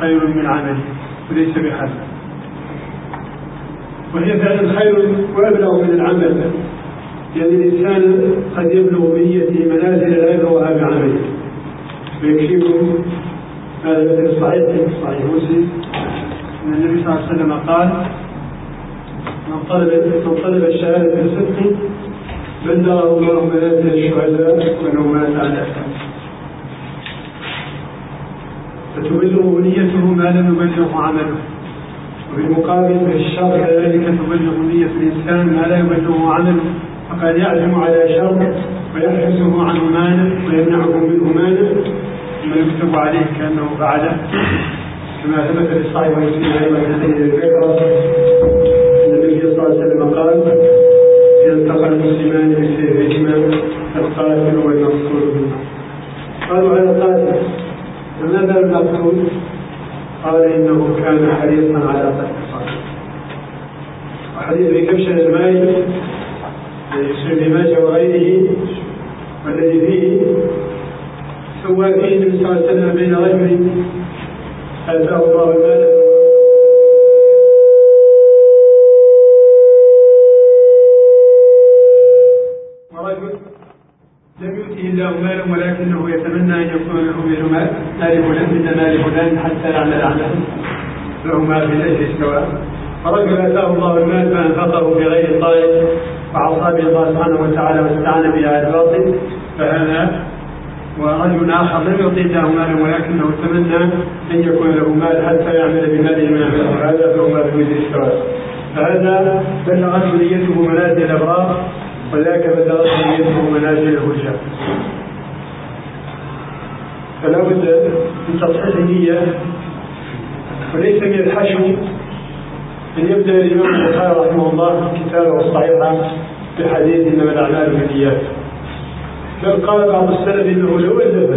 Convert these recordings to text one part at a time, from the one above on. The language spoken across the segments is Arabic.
خير من عمله وليس بحال وهي فعلا خير وأبلغ من العمل. لأن الإنسان قد يبلغ بنيته منازل لا يبلغها بعمله. فيكفيه هذا في الصحيح في صحيح مسلم. إن النبي صلى الله عليه وسلم قال من طلب من طلب الشهادة بصدق بلغه الله منازل الشهداء ولو مات على فتبلغ نيته ما لم يبلغه عمله. وبالمقابل الشر كذلك تبلغ نية الإنسان ما لا يبلغه عمله. فقد يعزم على شر ويحبسه عنه مانع ويمنعه منه مانع ثم يكتب عليه كأنه فعله. كما ثبت في الصحيح ومسلم أيضا من حديث الذكر أن النبي صلى الله عليه وسلم قال إذا التقى المسلمان بسيفهما القاتل والمقتول قالوا على القاتل. فماذا المقتول؟ قال إنه كان حريصا على صاحبه وحديث بكبش الماء في ماجه وغيره والذي فيه سوى فيه النبي صلى الله عليه وسلم بين رجل آتاه الله المال له مال ولكنه يتمنى أن يكون له مثل مال مال فلان مثل مال فلان حتى يعمل عمله له. مال من أجل السواء فرجل أتاه الله المال فأنفقه بغير طائل وعصى به الله سبحانه وتعالى واستعان به على الباطل فهذا ورجل آخر لم يعطي الله مالا ولكنه تمنى أن يكون له مال حتى يعمل بماله ما يعمله هذا فهو مال بوجه السواء فهذا بلغته نيته منازل الابرار وذاك بلغته نيته منازل الهجاء فلا بد من تصحيح النية وليس من الحشو أن يبدأ الإمام البخاري رحمه الله كتابه الصحيح بحديث إنما الأعمال بالنيات. بل قال بعض السلف إنه لو ألف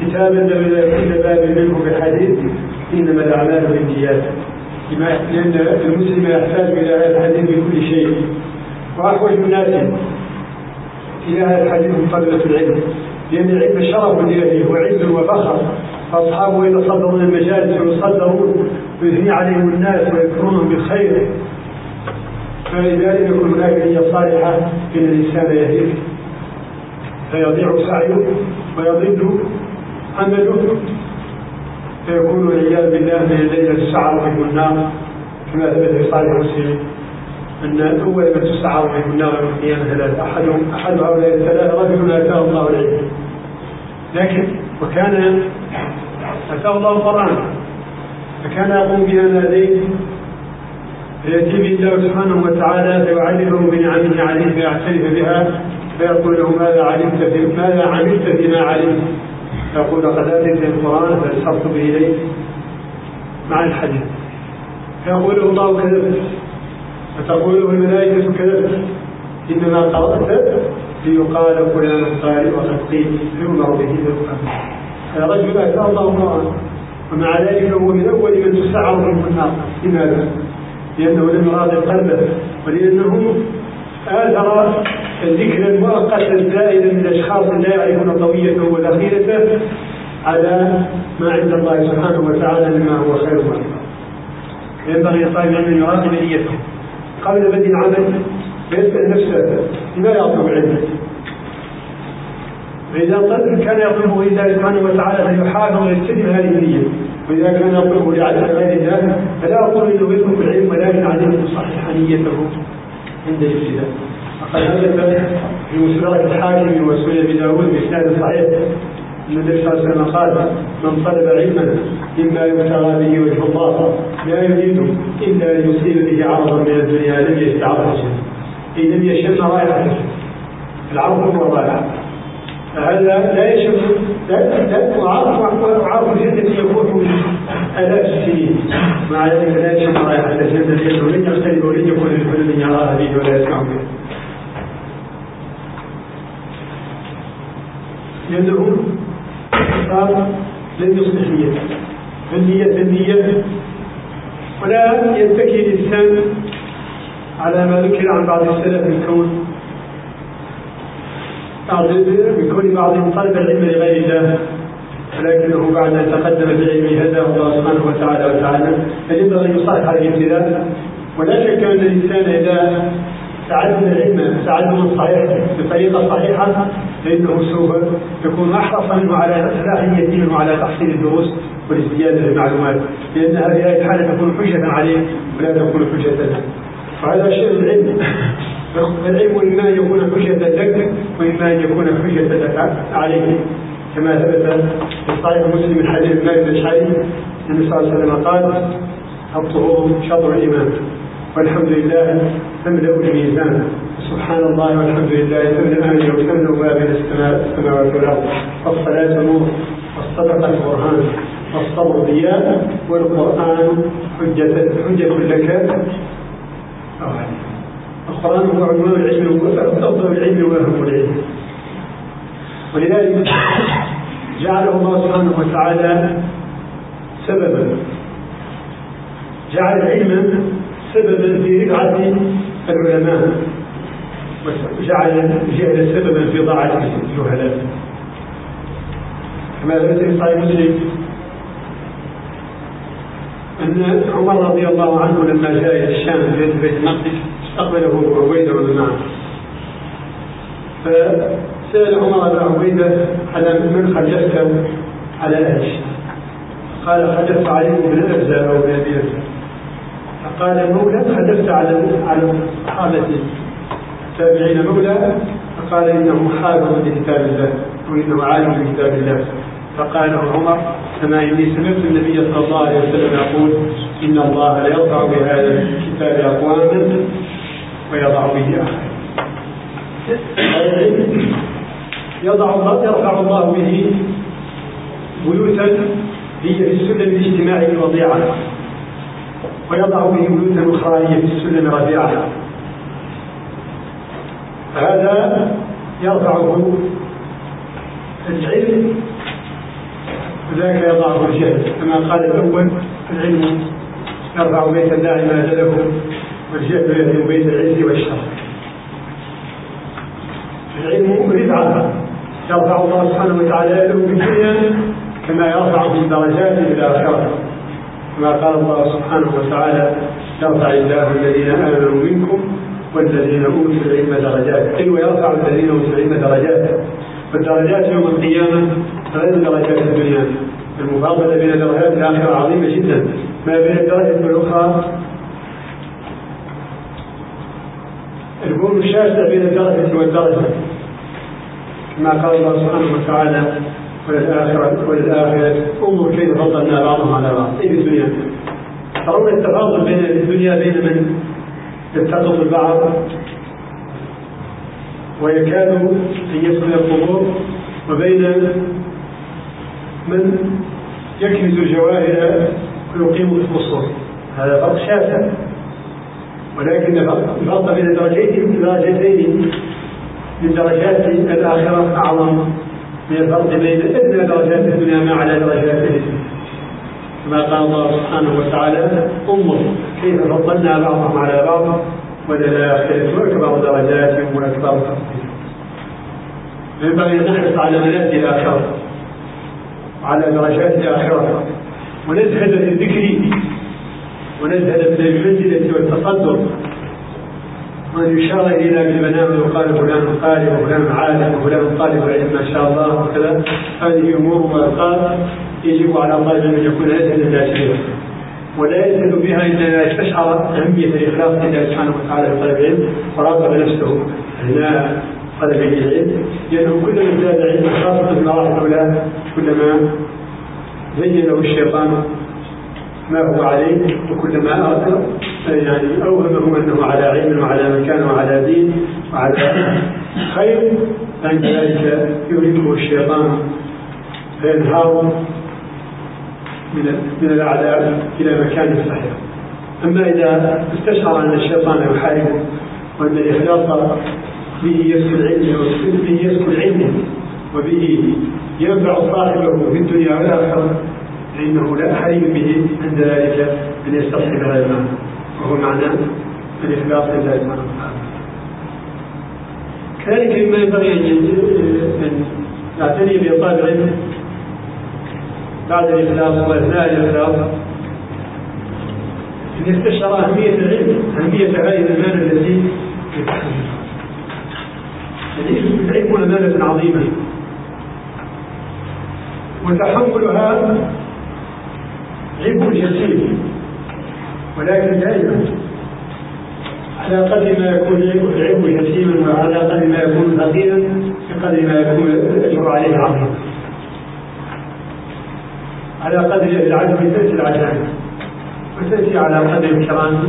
كتابا لم كل باب منه بحديث إنما الأعمال بالنيات. لأن المسلم يحتاج إلى هذا الحديث بكل شيء. وأحوج الناس إلى هذا الحديث من طلبة العلم لأن العلم شرف لأهله وعز وفخر. فأصحابه يتصدرون المجالس ويصدرون ويثني عليهم الناس ويذكرونهم بالخير فلذلك يكون هناك نية صالحة إن الإنسان يهلك. فيضيع سعيه ويضل عمله فيكون والعياذ بالله من الذين تسعر بهم النار كما ثبت في صالح مسلم. أن أول من تسعر بهم النار يوم القيامة ثلاثة أحدهم أحد هؤلاء الثلاثة رجل آتاه الله العلم لكن وكان أتاه الله القرآن. فكان يقوم بأمالين فيأتي به الله سبحانه وتعالى فيعلمه بنعمه عليه فيعترف بها فيقول له ماذا علمت في ماذا عملت فيما علمت؟ فيقول لقد اتيتني القرآن فاصحبت به إليك. مع الحديث. فيقول له الله كذبت فتقول له الملائكة كذبت إنما قرأت ليقال فلان قال وقد قيل فيؤمر به هذا رجل اتاه الله. القران ومع ذلك هو من أول من تسعر منه النار. لماذا؟ لأنه لم يراقب قلبه ولأنه آثر الذكر المؤقت الزائد من أشخاص لا يعرفون طويته والاخيرته على ما عند الله سبحانه وتعالى مما هو خير وأفضل. ينبغي العلم أن يراقب نيته. قبل بدء العمل فيسال نفسه لماذا يطلب العلم؟ فإذا كان يطلبه لله سبحانه وتعالى فيحافظ ويستلم هذه النية. وإذا كان يطلبه لعدم غير الله فلا أقول أنه يطلب العلم ولكن عليه أن يصحح نيته عند الابتداء وقد ثبت في مسلمة الحاكم وسنن أبي داود بإسناد صحيح. أن النبي صلى الله عليه وسلم قال من طلب علما مما يبتغى به وجه الله لا يريد إلا أن يصيب به عرضا من الدنيا لم يستعرض أي لم يشم رائحة العرض هو الرائحة. فهذا لا يشم وعرف وعرف الجنة يكون آلاف السنين. مع ذلك لا يشم رائحة الجنة لأنه لن يختلف ولن يكون لكل من يراها به ولا يسمع به. لأنه صار لن يصلح فالنية النية. ولا يتكي الإنسان على ما ذكر عن بعض السلف من كون بعض من كون بعضهم طلب العلم لغير الله ولكنه بعد أن تقدم بعلمه هداه الله سبحانه وتعالى وتعالى فينبغي أن يصحح الابتلاء ولا شك أن الإنسان إذا تعلم العلم تعلما صحيحا بطريقة صحيحة فانه سوف يكون احرص منه على إصلاح نيته وعلى تحصيل الدروس والازدياد بالمعلومات لأن هذه الحالة تكون حجة عليه ولا تكون حجة له. وهذا شيء العلم. العلم إما أن يكون حجة لك وإما أن يكون حجة لك عليه. كما ثبت في صحيح مسلم من حديث مالك الاشعري النبي صلى الله عليه وسلم قال الطهور شطر الايمان والحمد لله تملا الميزان. سبحان الله والحمد لله تملا امني وتملا ما بين السماوات والارض والصلاة نور والصدقة برهان والصبر ضياء والقرآن حجه حجة لك. القرآن هو عنوان العلم وافضل العلم واهم العلم. ولذلك جعله الله سبحانه وتعالى سببا. جعل العلم سببا في رفعة العلماء وجعل الجهل سببا في ضاعة الجهلاء. كما ثبت في صحيح مسلم أن عمر رضي الله عنه لما جاء إلى الشام في بيت المقدس استقبله عبيدة بن معه فسأل عمر بن عبيدة على من خلفته على أهل الشام. قال خلفت عليكم بن أبزة أو بن أبي فقال مولى حدثت على على الصحابة التابعين مولى فقال إنه حافظ لكتاب الله وإنه عالم بكتاب الله. فقال عمر كما إني سمعت النبي صلى الله عليه وسلم يقول إن الله لا يرفع بهذا الكتاب أقواما ويضع به آخرين يضع الله يرفع الله به بيوتا هي في السلم الاجتماعي الوضيعة ويضع به أخرى هي في السلم رفيعة هذا يرفعه العلم وذاك يضعه الجهل. كما قال الأول العلم يرفع بيتا لا عماد له والجهل يهدم بيت العز والشر. العلم رفعة يرفع الله سبحانه وتعالى له في كما يرفع من درجاته في الآخرة كما قال الله سبحانه وتعالى يرفع الله الذين آمنوا منكم والذين أوتوا العلم درجات. أي ويرفع الذين أوتوا العلم درجات. فالدرجات يوم القيامة غير درجات الدنيا. المفاضله بين درجات الآخرة عظيمة جدا. ما بين الدرجه والاخرى الكون الشاسع بين الدرجة والدرجة. كما قال الله سبحانه وتعالى وللآخرة وللآخرة انظر كيف فضلنا بعضهم على بعض. أي الدنيا؟ ترون التفاضل بين الدنيا بين من يتقف البعض ويكاد أن يسكن القبور وبين من يكنز الجواهر ويقيم القصور هذا فرق شاسع. ولكن الفرق بين درجتين درجتين من درجات الآخرة أعظم. من الفرق بين ادنى درجات الدنيا مع على درجات كما قال الله سبحانه وتعالى انظر كيف فضلنا بعضهم على بعض وللآخرة أكبر درجات وأكبر ينبغي أن نحرص على منازل الآخرة وعلى درجات الآخرة. ونزهد في الذكر ونزهد في المنزلة والتصدر وأن يشار إلينا بالمنام ويقال فلان قارئ وفلان عالم وفلان طالب علم ما شاء الله وكذا. هذه أمور وألقاب يجب على طالب أن يكون يسأل ذاتيا ولا يسأل بها إلا استشعر أهمية الإخلاص لله سبحانه وتعالى في طلب العلم وراقب نفسه أثناء طلبه العلم لأنه كلما ازداد علما خاصة في المراحل الأولى كلما زين له الشيطان ما هو عليه وكلما يعني أوهمه أنه على علم وعلى مكان وعلى دين وعلى خير عند ذلك يهلكه الشيطان فينهار من من الأعداء إلى مكان صحيح. أما إذا استشعر أن الشيطان يحاربه وأن الإخلاص به يسكن العلم وبه يسكن العلم وبه ينفع صاحبه في الدنيا والآخرة فإنه لا حري به عند ذلك أن يستصحب هذا المعنى. وهو معنى الإخلاص لله سبحانه وتعالى. كذلك مما ينبغي أن نعتني بطالب العلم. بعد الإخلاص وأثناء الإخلاص. أن يستشعر أهمية العلم أهمية هذه الأمانة التي العلم أمانة عظيمة. وتحملها عبء جسيم ولكن دائما على قدر ما يكون العلم يتيما وعلى قدر ما يكون ثقيلا بقدر ما يكون الاجر عليه عظيما على قدر العدم تأتي العجائب وتأتي على قدر الكرام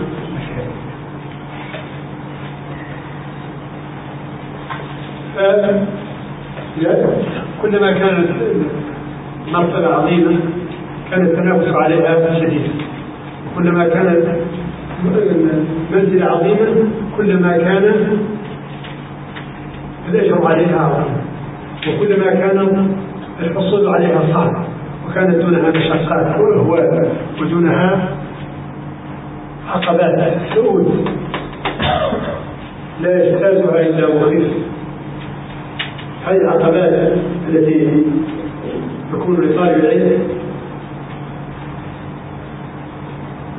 كلما كانت مرتبة عظيمة كان التنافس عليها شديد. كلما كانت منزلة عظيمة كلما كان الأجر عليها عظيم وكلما كان الحصول عليها صعب. وكانت دونها مشقات. وأهوال ودونها عقبات. سؤول لا يجتازها إلا مخيف. هذه العقبات التي تكون لطالب العلم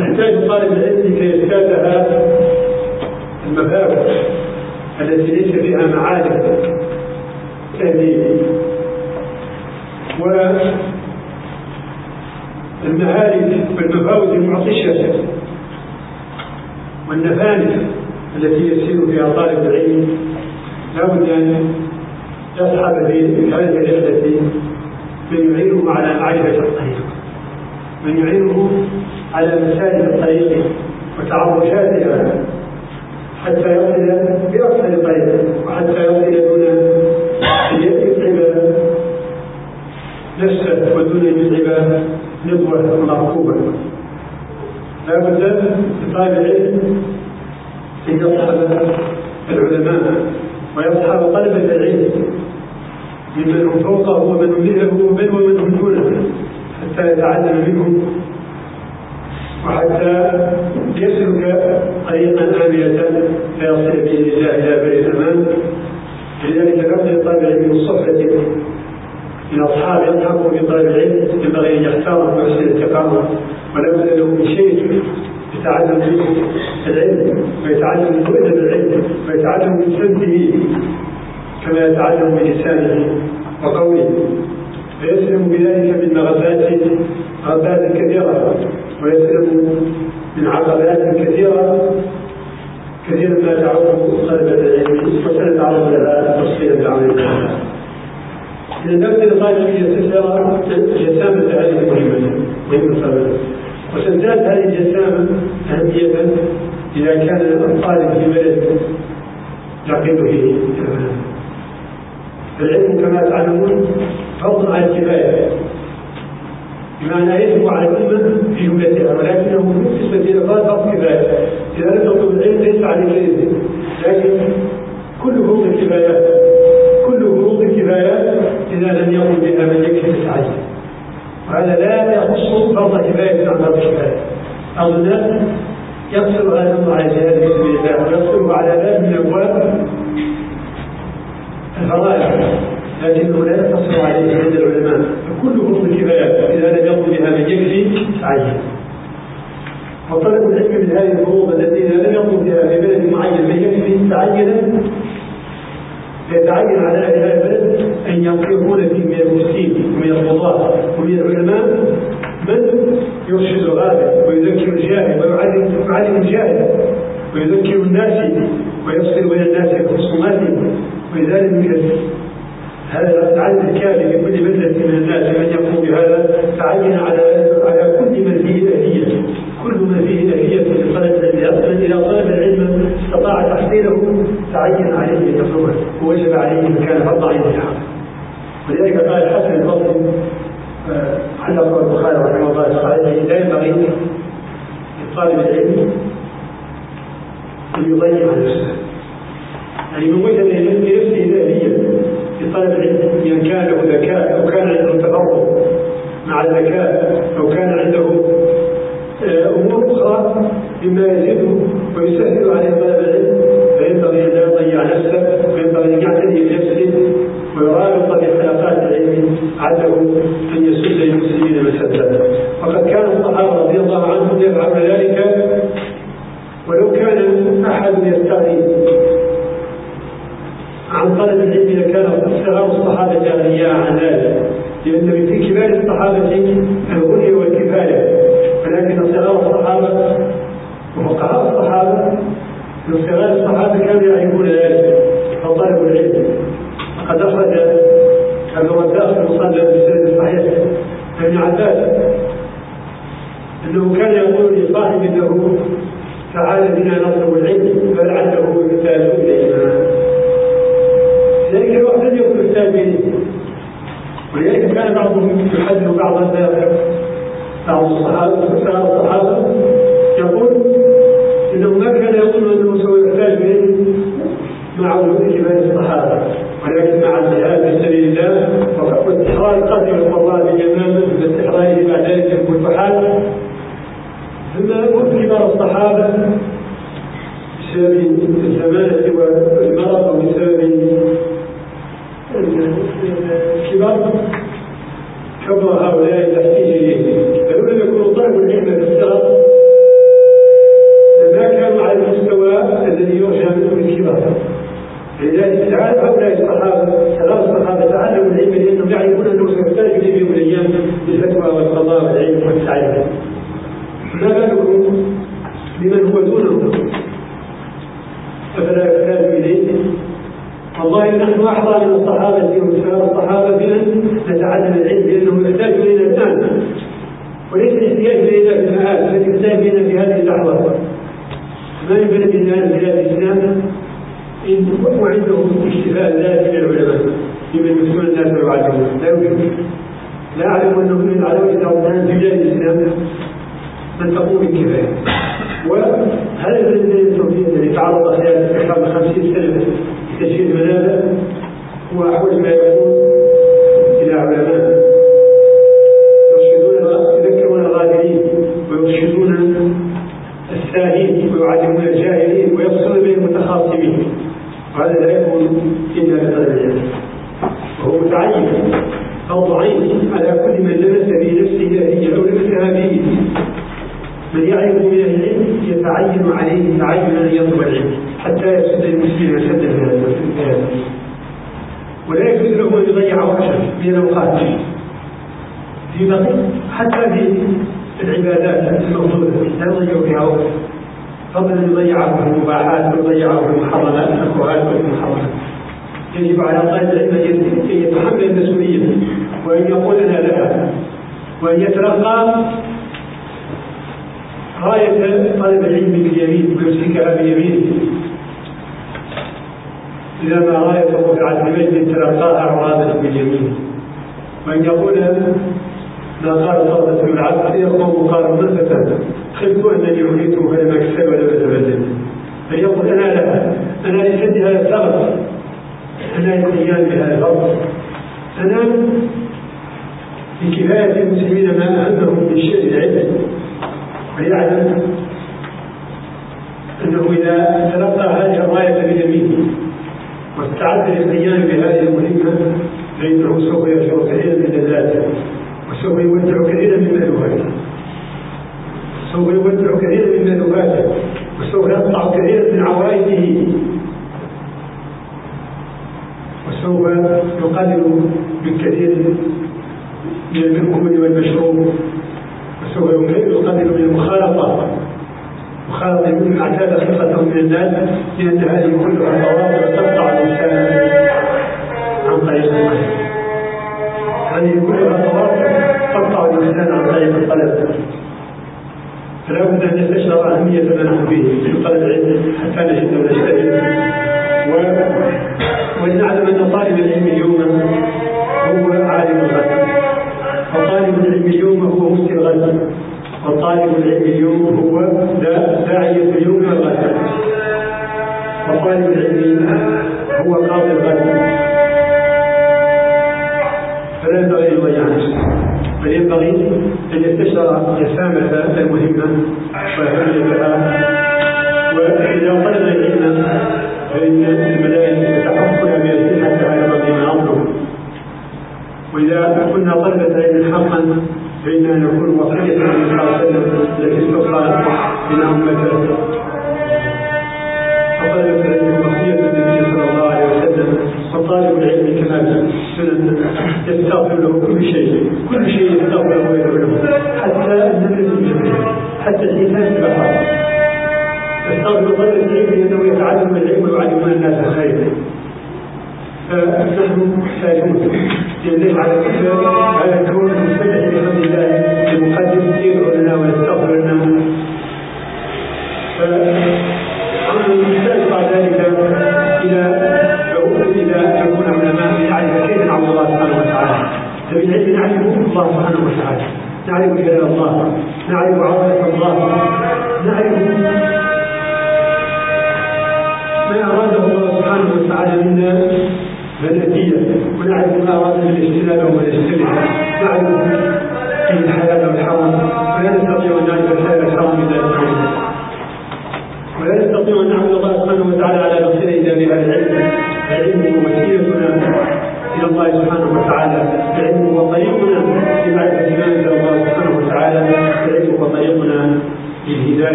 يحتاج طالب العلم لكي يجتازها المفاوز التي ليس فيها معالم تهديد والمهالك والمفاوز المعطشة والنفانس التي يسير فيها طالب العلم لا بد أن يصحب في هذه الرحلة من يعينه على معرفة. الطريق من يعينه على مسالك الطريق وتعرجاتها حتى يصل بأفضل طريق وحتى يصل دون أن يتعب نفسه ودون أن يتعب نبوة مركوبة لا بد لطالب العلم أن يصحب العلماء ويصحب طلبة العلم ممن هم فوقه ومن هم ومن ومن هم دونه حتى يتعلم منهم وحتى يسلك طريقا آمنة فيصل بإذن الله إلى بر الأمان. لذلك ينبغي طالب العلم الصحبة من أصحاب يلحقوا بطالب العلم ينبغي أن يختارهم ويحسن التقامر ولا بد له من شيء يتعلم منه العلم ويتعلم من أدب العلم ويتعلم من كما يتعلم بلسانه وقوله. فيسلم بذلك من مغبات مغبات كثيرة ويسلم من عقبات كثيرة كثيرا ما تعود طلبة العلم وسنتعرض لها تفصيلا الله. إذا نبذل أن يستشعر جسامة هذه المهمة مهمة طلبة وتزداد هذه الجسامة أهمية إذا كان الطالب في بلد يعقد فيه العلم كما تعلمون فرض على الكفاية بمعنى يجب على الأمة في جملتها ولكنه بالنسبة إلى فرض كفاية إذا لم تطلب العلم ليس عليك إذن لكن كل فروض الكفايات كل فروض الكفايات إذا لم يقم بها من يكفي التعين وهذا لا يخص فرض كفاية عن فرض كفاية بعض الناس يقصر هذا الأمر على جهاد في سبيل الله ويقصره على باب من أبواب الفرائض. لكنه لا يقتصر عليه عند العلماء. فكل فروض الكفايات إذا لم يقم بها من يكفي تعين وطلب العلم من هذه الفروض التي إذا لم يقم بها في بلد معين من يكفي تعينا يتعين على أهل هذا البلد أن يكون فيه من المفتين ومن القضاة ومن العلماء من يرشد الغابة ويذكر الجاهل ويعلم يعلم الجاهل ويذكر الناس ويصل إلى الناس بخصوماتهم ولذلك هذا العدد الكافي في كل مدرسة من الناس من يقوم بهذا تعين على على كل من فيه أهلية كل من فيه أهلية لطلب العلم إذا طلب العلم استطاع تحصيله تعين عليه أن يطلبه ووجب عليه إن كان فرض عين ولذلك قال الحسن البصري آه، علق البخاري رحمه الله تعالى لا ينبغي لطالب العلم أن يضيع نفسه. يعني من وجد ذهنيا في طلب العلم إن كان له ذكاء أو كان عنده تفرغ مع الذكاء أو كان عنده آه، أمور أخرى مما يزيده ويسهل عليه طلب العلم فينبغي أن لا يضيع نفسه وينبغي أن يعتني بنفسه ويرابط في حلقات العلم عده أن يسد المسلمين مسدا. وقد كان الصحابة رضي الله عنهم يفعلون ذلك أحد يستغني عن طلب العلم إذا كان صغار الصحابة أغنياء عن ذلك. لأن في كبار الصحابة الغني والكفاية. ولكن صغار الصحابة وفقهاء الصحابة من صغار الصحابة كانوا يعرفون ذلك. فطلبوا العلم. قد أخرج ಸಂಸಾರದ وإن يقول أنا لها. وإن يتلقى غاية طلب العلم باليمين ويمسكها بيمينه إذا ما غاية رفعت بمجد تلقاها عرادة باليمين. وأن يقول ما قال من العبد يقوم قال مرة خفت أنني عميته فلم أكسب ولم أتبدل فيقول أنا لا أنا لسد هذا الثغر. أنا للقيام بهذا الفرض أنا لكفاية المسلمين ما أهمهم من شيء العلم. ويعلم أنه إذا تلقى هذه الراية بيمينه واستعد للقيام بهذه المهمة فإنه سوف يشعر كثيرا من لذاته وسوف يودع كثيرا من مألوفاته سوف يودع كثيرا من مألوفاته وسوف يقطع كثيرا من عوائده. وسوف يقلل من كثير من المأكول والمشروب وسوف يقلل من المخالطة. مخالطة من اعتاد خلقته من الناس لأن هذه كلها مواضع تقطع الإنسان عن طريق الطلب هذه كلها مواضع تقطع الإنسان عن طريق الطلب فلا بد أن نستشعر أهمية ما نحن به في طلب العلم حتى نجد ونجتهد ولنعلم أن طالب العلم اليوم هو عالم الغد. وطالب العلم اليوم هو مفتي الغد وطالب العلم اليوم هو داعية اليوم والغد وطالب العلم هو قاضي الغد فلا ينبغي أن يضيع نفسه. بل ينبغي أن يستشعر جسامة المهمة وأهميتها وإذا طلب العلم فإن الملائكة بما أمره وإذا كنا طلبة علم حقا فإنا نكون وصية النبي صلى الله عليه وسلم التي استطاعت من أمته فطلبة العلم وصية النبي صلى الله عليه وسلم. وطالب العلم كما سنن يستغفر له كل شيء. كل شيء يستغفر له ويدعو له. حتى النبي حتى الإنسان البحر استغفر طلبة العلم لأنه يتعلم العلم ويعلم الناس خيرا فنحن محتاجون يدل على الإسلام على كون المستمع الله المقدم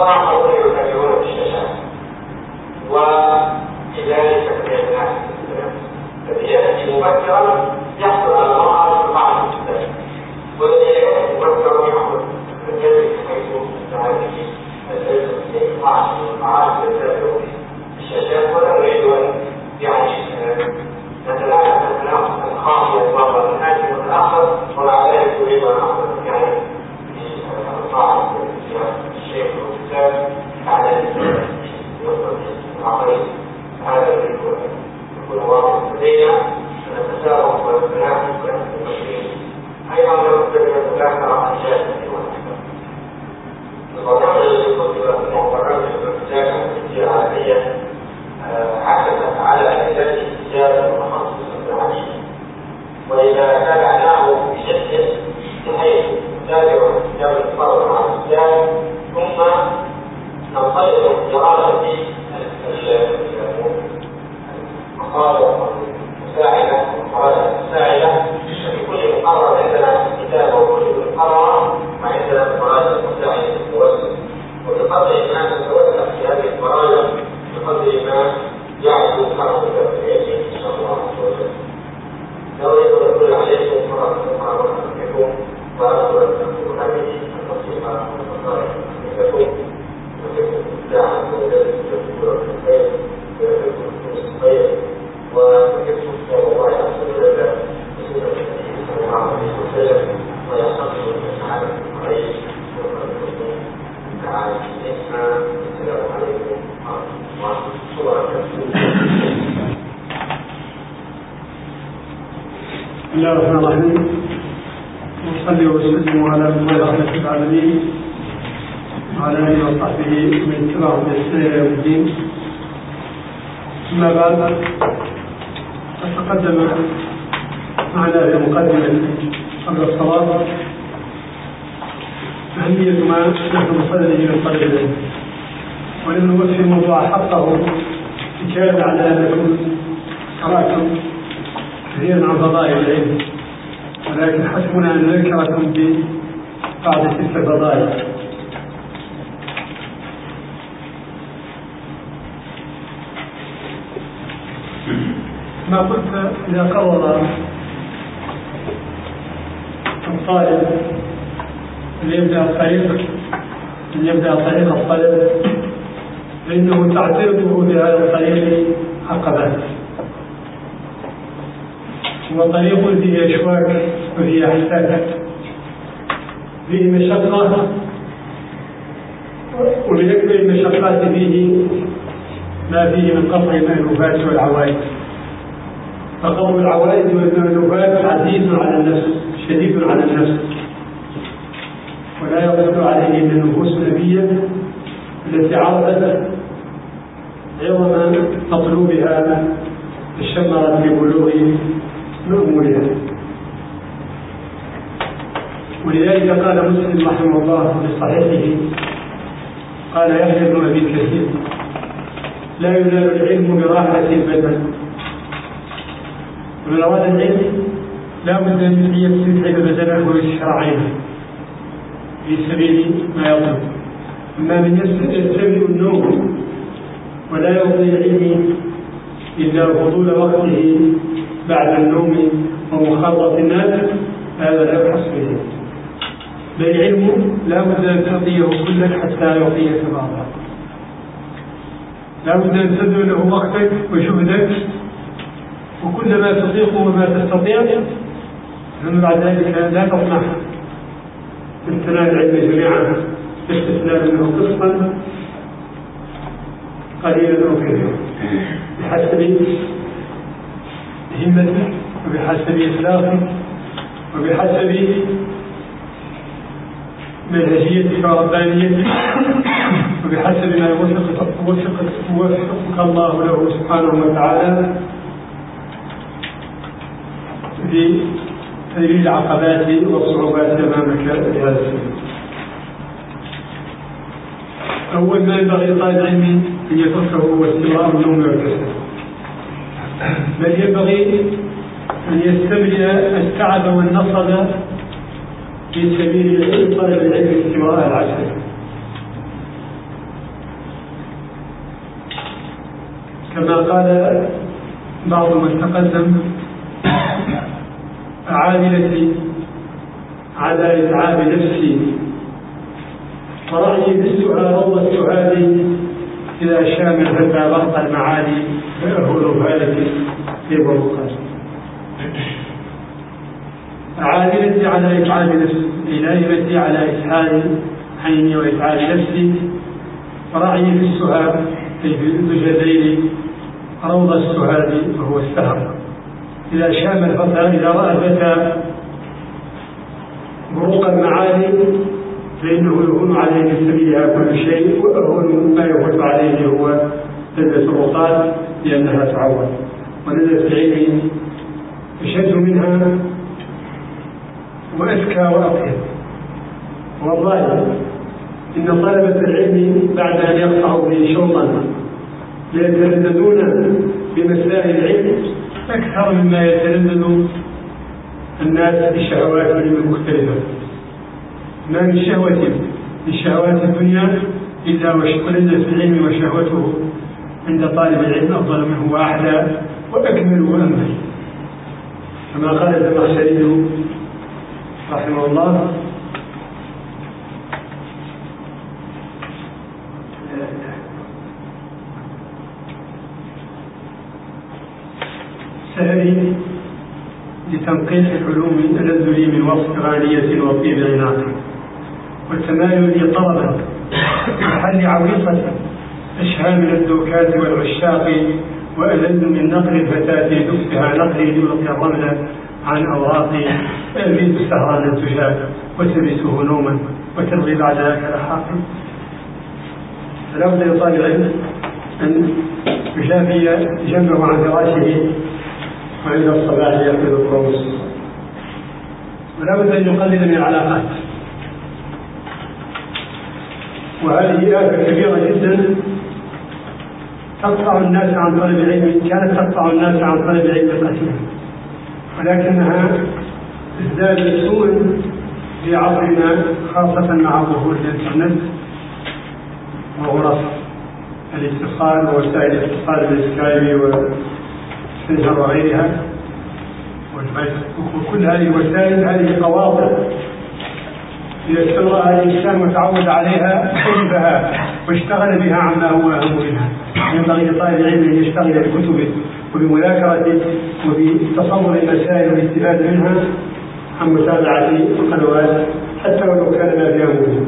وآخرون يتابعون بالشاشات وفي ذلك فليتنافس الإسلام الذي يأتي مبكرا ما قلت إذا قرر الطالب أن يبدأ الطريق أن يبدأ طريق الطلب فإنه تعترضه في هذا الطريق عقبات هو طريق فيه أشواك وفيه أحساس فيه مشقة ومن أكبر المشقات فيه ما فيه من قطع المألوفات والعوائد. فقول العوائد والمألوفات عزيز على النفس شديد على النفس. ولا يقدر عليه الا النفوس النبيه التي عرفت عظم مطلوبها تشمرت ببلوغ مأمورها ولذلك قال مسلم رحمه الله في صحيحه قال يحيى بن أبي كثير لا ينال العلم براحة البدن ومن اراد العلم لا بد من ان يستتعب بدنه عينه في سبيل ما يطلب. أما من يستبدل النوم ولا يرضي العلم إلا فضول وقته بعد النوم ومخاطرة الناس هذا لا يحص به بل العلم لا بد أن تعطيه كلا حتى يعطيك بعضا لا بد أن تبذل له وقتك وجهدك وكل ما تطيق وما تستطيع ثم بعد ذلك لا تطمح ان تنال العلم جميعا باستثناء منه قسطا قليلا أو كثيرا. بحسب همتك وبحسب اخلاقك وبحسب منهجيتك وربانيتك وبحسب ما يوفقك الله له سبحانه وتعالى. تدريج العقبات والصعوبات امامك في هذا السبيل. أول ما ينبغي طالب العلم أن يتركه هو استمرار النوم والكسل. بل ينبغي أن يستبدل التعب والنصب في سبيل طلب العلم استمرار العسل. كما قال بعض من تقدم عاملتي على إتعاب نفسي. ورأيي بالسؤال روض السؤال إذا شام الفتى بغط المعالي. فأهول هالك في بروقات عاملتي على إتعاب نفسي نائمتي على إسهال عيني وإتعاب نفسي. ورأيي في السهاد أي في الليل روض السهاد وهو السهر. إذا شام الفتى إذا رأى الفتى بروق المعالي فإنه يهون عليه من سبيلها كل شيء وأهون ما يهون عليه هو لذة الرقاد لأنها تعود. ولذة العلم أشد منها وأذكى وأطيب. والله إن طلبة العلم بعد أن يقطعوا به شوطا يتلذذون بمسائل العلم أكثر مما يتلذذ الناس بشهواتهم المختلفة ما من شهوة؟ من شهوات الدنيا إلا ولذة العلم وشهوته. عند طالب العلم أفضل منه وأحلى وأكمل وأمل كما قال الزمخشري رحمه الله سهري لتنقيح العلوم لي من وصف غالية وطيب عناق والتمايل طلبا وحل عويصة أشهى من الدوكات والعشاق وألذ من نقل الفتاة دفها نقلي يلقي الرمل عن أوراقي أبيت سهرانا تجاب وتبسه نوما وتلغي بعد ذاك الأحاق. فلا بد لطالب العلم أن يشافي جنبه عن فراشه وعند الصباح يأخذ القوس ولا بد أن يقلل من العلاقات. وهذه آفة كبيرة جدا. تقطع الناس عن طلب العلم. كانت تقطع الناس عن طلب العلم قتلا ولكنها ازدادت سوءا في عصرنا خاصة مع ظهور الإنترنت وغرف الاتصال ووسائل الاتصال بالسكايب والسنجر وغيرها وكل هذه الوسائل هذه قواطع إذا استمر الإنسان وتعود عليها حلفها واشتغل بها عما هو أهم منها. ينبغي لطالب العلم أن يشتغل بكتبه وبمذاكرته وبتصور المسائل والاستفادة منها عن متابعة القنوات حتى ولو كان ما مهم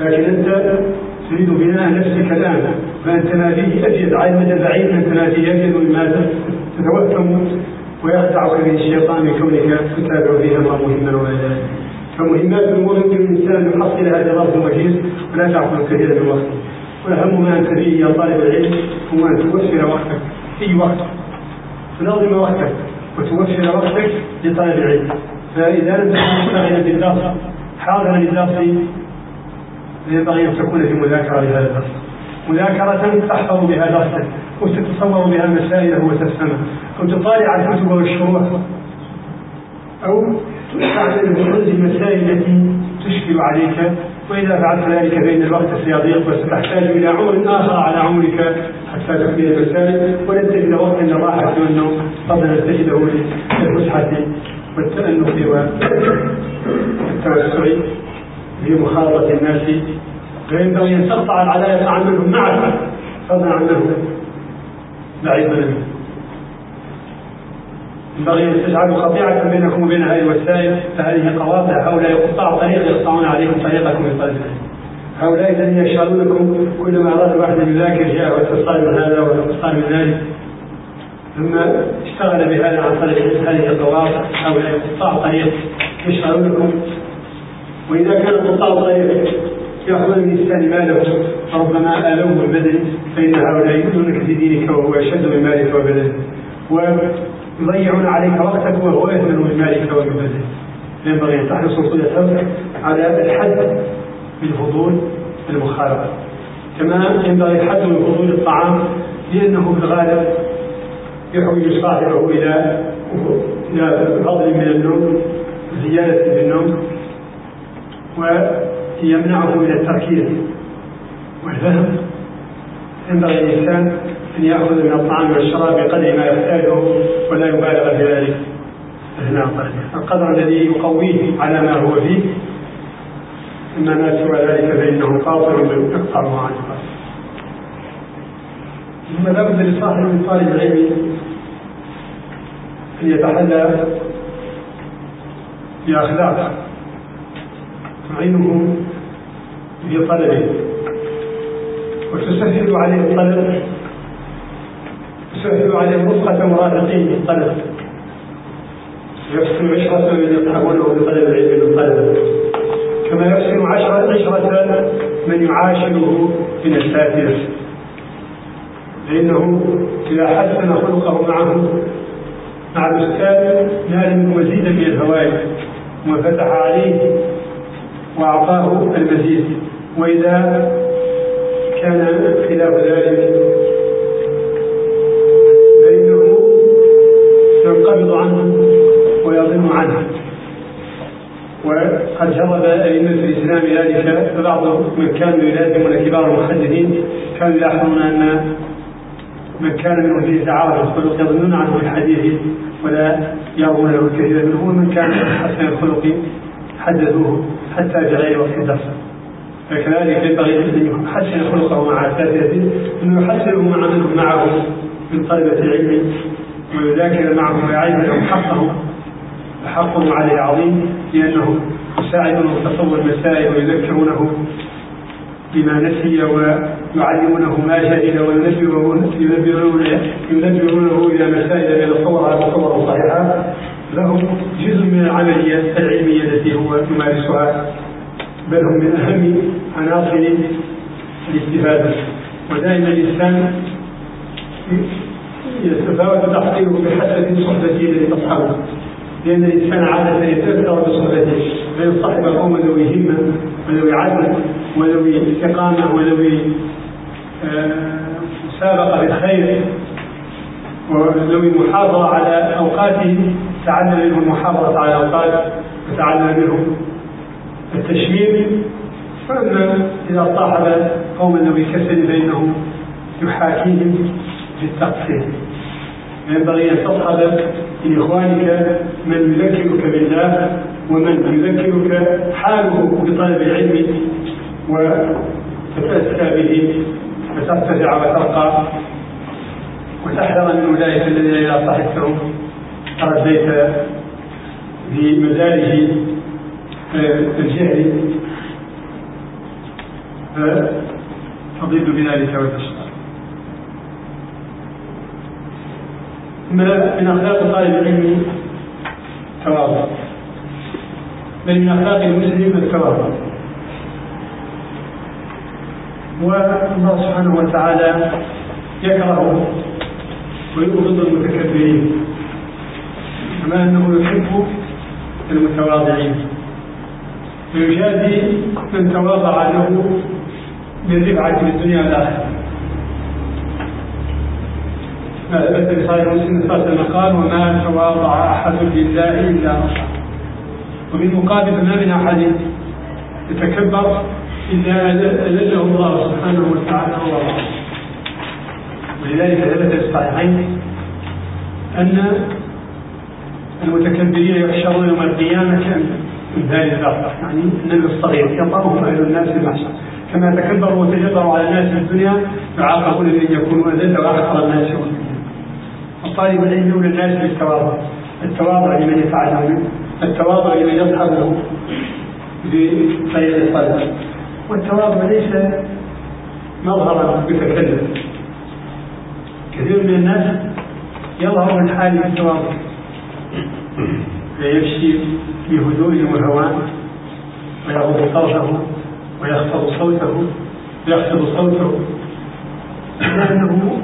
لكن أنت تريد بناء نفسك الآن. فأنت ناديه أجد على المدى البعيد أنت ناديه أجد مما تتوهم ويخدعك به الشيطان من كونك تتابع فيها. ما مهما وما ذلك فمهمات الأمور يمكن الإنسان أن يحصلها دراسه وجيز ولا تاخذ كثيرا من وقته واهم ما أنت به يا طالب العلم هو أن توفر وقتك. في وقت. تنظم وقتك وتوفر وقتك لطالب العلم. فإذا لم تكن مشتغلا بالدرس حاضرا للدرس ينبغي أن تكون في مذاكرة لهذا الدرس. مذاكرة تحفظ بها درسك وتتصور بها مسائله وتفهمها. أو تطالع الكتب والشروح. أو تعمل بحفظ المسائل التي تشكل عليك وإذا فعلت ذلك فإن الوقت سيضيق وستحتاج إلى عمر آخر على عمرك حتى تكمل المسائل ولن تجد وقتا للراحة والنوم فضلا أن تجده للفسحة والتأنف والتوسع. في مخالطة الناس. فينبغي أن تقطع العلاقة عنهم معك فضلا عنه بعيد منه ينبغي أن تجعلوا قطيعه بينكم وبين هذه الوسائل. فهذه قواطع هؤلاء قطاع طريق يقطعون عليكم طريقكم في طريق هؤلاء الذين يشغلونكم كلما أراد واحد أن يذاكر جاء اتصال من هذا واتصال من ذلك. ثم اشتغل بهذا عن طريق هذه القواطع هؤلاء قطاع طريق يشغلونكم وإذا كان قطاع طريق يأخذ من الإنسان ماله ربما آلوه البدن فإن هؤلاء يؤذونك في دينك وهو أشد من مالك وبدنك ويضيعون عليك وقتك وهو أثمن من مالك ومن بدنك ينبغي أن تحرص صلة على الحد من فضول المخالفة. كما ينبغي الحد من فضول الطعام لأنه في الغالب يحوج صاحبه إلى إلى فضل من النوم زيادة في النوم. يمنعه من التركيز والفهم. ينبغي الإنسان أن يأخذ من الطعام والشراب بقدر ما يحتاجه ولا يبالغ في ذلك. أثناء القدر الذي يقويه على ما هو فيه. أما ما سوى ذلك فإنه قاصر من يقطع عن ثم لا بد لصاحب طالب العلم أن يتحلى بأخلاق تعينه في طلبه. وتسهل عليه الطلب. تسهل عليه رفقة مرافقين في الطلب. يحسن عشرة من يصحبونه بطلب العلم من الطلبة كما يحسن عشرة عشرة من يعاشره من الساتر فإنه إذا حسن خلقه معه مع الأستاذ نال مزيدا من الفوائد وفتح عليه وأعطاه المزيد. وإذا كان خلاف ذلك فإنه ينقبض عنه ويضم عنه. وقد جرب أئمة الإسلام ذلك فبعض من كانوا يلازمون كبار المحدثين كانوا يلاحظون أن من كان منهم في دعاوى الخلق يظنون عنه الحديث ولا يرون له الكثير منه ومن كان حسن الخلق حدثوه حتى بغير وقت الدرس. فكذلك ينبغي أن يحسن خلقه مع اساتذته انه يحسنه مع من معه من طلبة العلم. ويذاكر معهم ويعلم لهم حقهم. فحقهم عليه عظيم لأنه يساعدونه في تصور المسائل ويذكرونه. بما نسي ويعلمونه ما جهل وينبهونه ينبهونه إلى مسائل يتصورها تصورا صحيحا لهم جزء من العملية العلمية التي هو يمارسها بل هم من أهم عناصر الاستفادة ودائما الإنسان يتفاوت تحقيقه بحسب صحبته التي تصحبه لأن الإنسان عادة يتأثر بصحبته فإن صحب قوما ذوي همة وذوي عدل وذوي استقامة وذوي مسابقة بالخير وذوي محافظة على أوقاته تعلم منهم المحافظة على الأوقات وتعلم منهم التشمير. فأما إذا صاحب قوما ذوي كسل فإنه يحاكيهم بالتقصير. ينبغي أن تصحب لإخوانك من يذكرك بالله ومن يذكرك حاله بطلب العلم وتتأسى به وترتفع وترقى وتحذر من أولئك الذين إذا صحبتهم ترديت بمزاج الجهل. فتضل بذلك وتشقى ثم من أخلاق طالب العلم التواضع بل من أخلاق المسلم التواضع والله سبحانه وتعالى يكره ويبغض المتكبرين كما أنه يحب المتواضعين. ويجازي من تواضع له بالرفعة في الدنيا والآخرة. ما ثبت في صحيح مسلم صلى قال وما تواضع أحد لله إلا رفعه وبالمقابل ما من أحد يتكبر إلا أذله الله سبحانه وتعالى ووضعه ولذلك ثبت في الصحيحين أن المتكبرين يحشرون يوم القيامة كأمثال البقر يعني النمل الصغير يطأهم أهل الناس المحشر كما تكبروا وتجبروا على الناس في الدنيا يعاقبون بأن يكونوا أذل وأحقر الناس يوم الطالب العلم يولى الناس بالتواضع. التواضع لمن يتعلم التواضع لمن يصحبه بطريق الصلاة والتواضع ليس مظهرا بتكلم كثير من الناس يظهر من حاله التواضع. فيمشي بهدوء وهوان ويغض طرفه ويخفض صوته ويخفض صوته. لأنه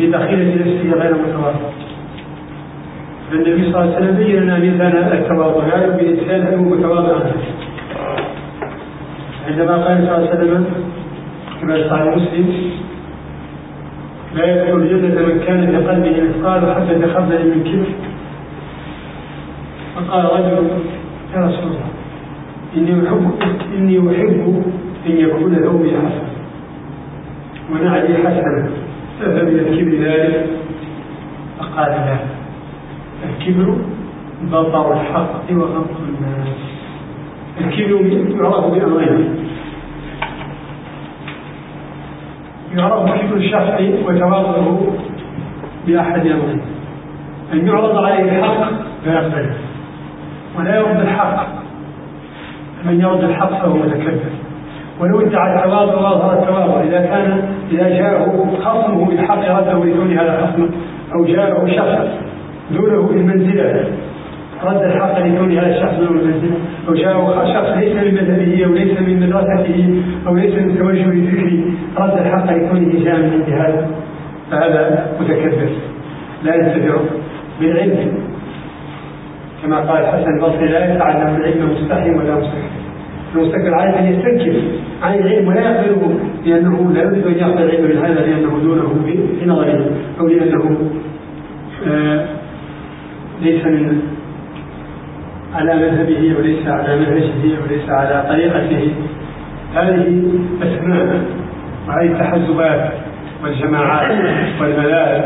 داخلة نفسه غير متواضع فالنبي صلى الله عليه وسلم بين لنا ميزان التواضع الإنسان أن هو متواضع عندما قال صلى الله عليه وسلم كما صحيح مسلم لا يدخل الجنة من كان في قلبه مثقال حبة خردل من كبر. فقال رجل يا رسول الله إني أحب إني أحب أن يكون ثوبي حسن ونعلي حسنا. من الكبر ذلك؟ فقال لا. الكبر بطر الحق وغمط الناس. الكبر يعرف بأمرين. يعرف كبر الشخص وتواضعه بأحد أمرين. أن يعرض عليه الحق فيقبله ولا يرد الحق. من يرد الحق فهو متكبر. ولو ادعى التواضع واظهر التواضع. إذا كان إذا جاءه خصمه بالحق رده لكون هذا خصمه أو جاءه شخص دونه المنزله رد الحق لكون هذا الشخص دونه المنزله أو جاءه شخص ليس من مذهبه أو ليس من مدرسته أو ليس من توجهه الفكري رد الحق لكونه جاء من عند هذا فهذا متكبر. لا ينتفع بالعلم. كما قال الحسن البصري لا يتعلم العلم مستحي ولا مستحي المستكبر عليه أن يستنكر عن العلم ولا يقبله لأنه لا يريد أن ياخذ العلم من هذا لأنه دونه في نظره أو لأنه آه ليس من على مذهبه وليس على منهجه وليس على طريقته. هذه أسماء وهذه التحزبات والجماعات والملاذ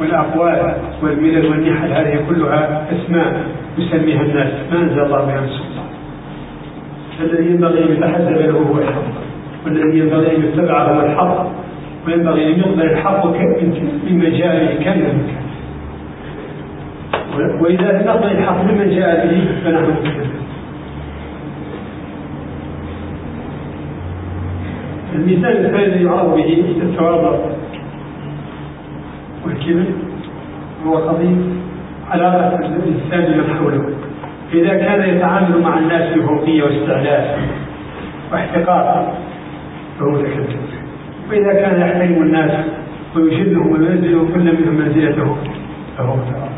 والأقوال والملل والنحل هذه كلها أسماء يسميها الناس. ما أنزل الله بها من سلطان. الذي ينبغي يتحدى له هو الحق. والذي ينبغي أن يتبع هو الحق. وينبغي أن يقبل الحق جاء به كان كان وإذا لم نقبل الحق ممن جاء به فنحن مكذبون المثال الثاني يعرف به التواضع والكبر هو قضية علاقة الإنسان بمن حوله. إذا كان يتعامل مع الناس بفوقية واستعلاء واحتقار فهو متكبر وإذا كان يحترم الناس ويجلهم وينزلهم كل منهم منزلته فهو متواضع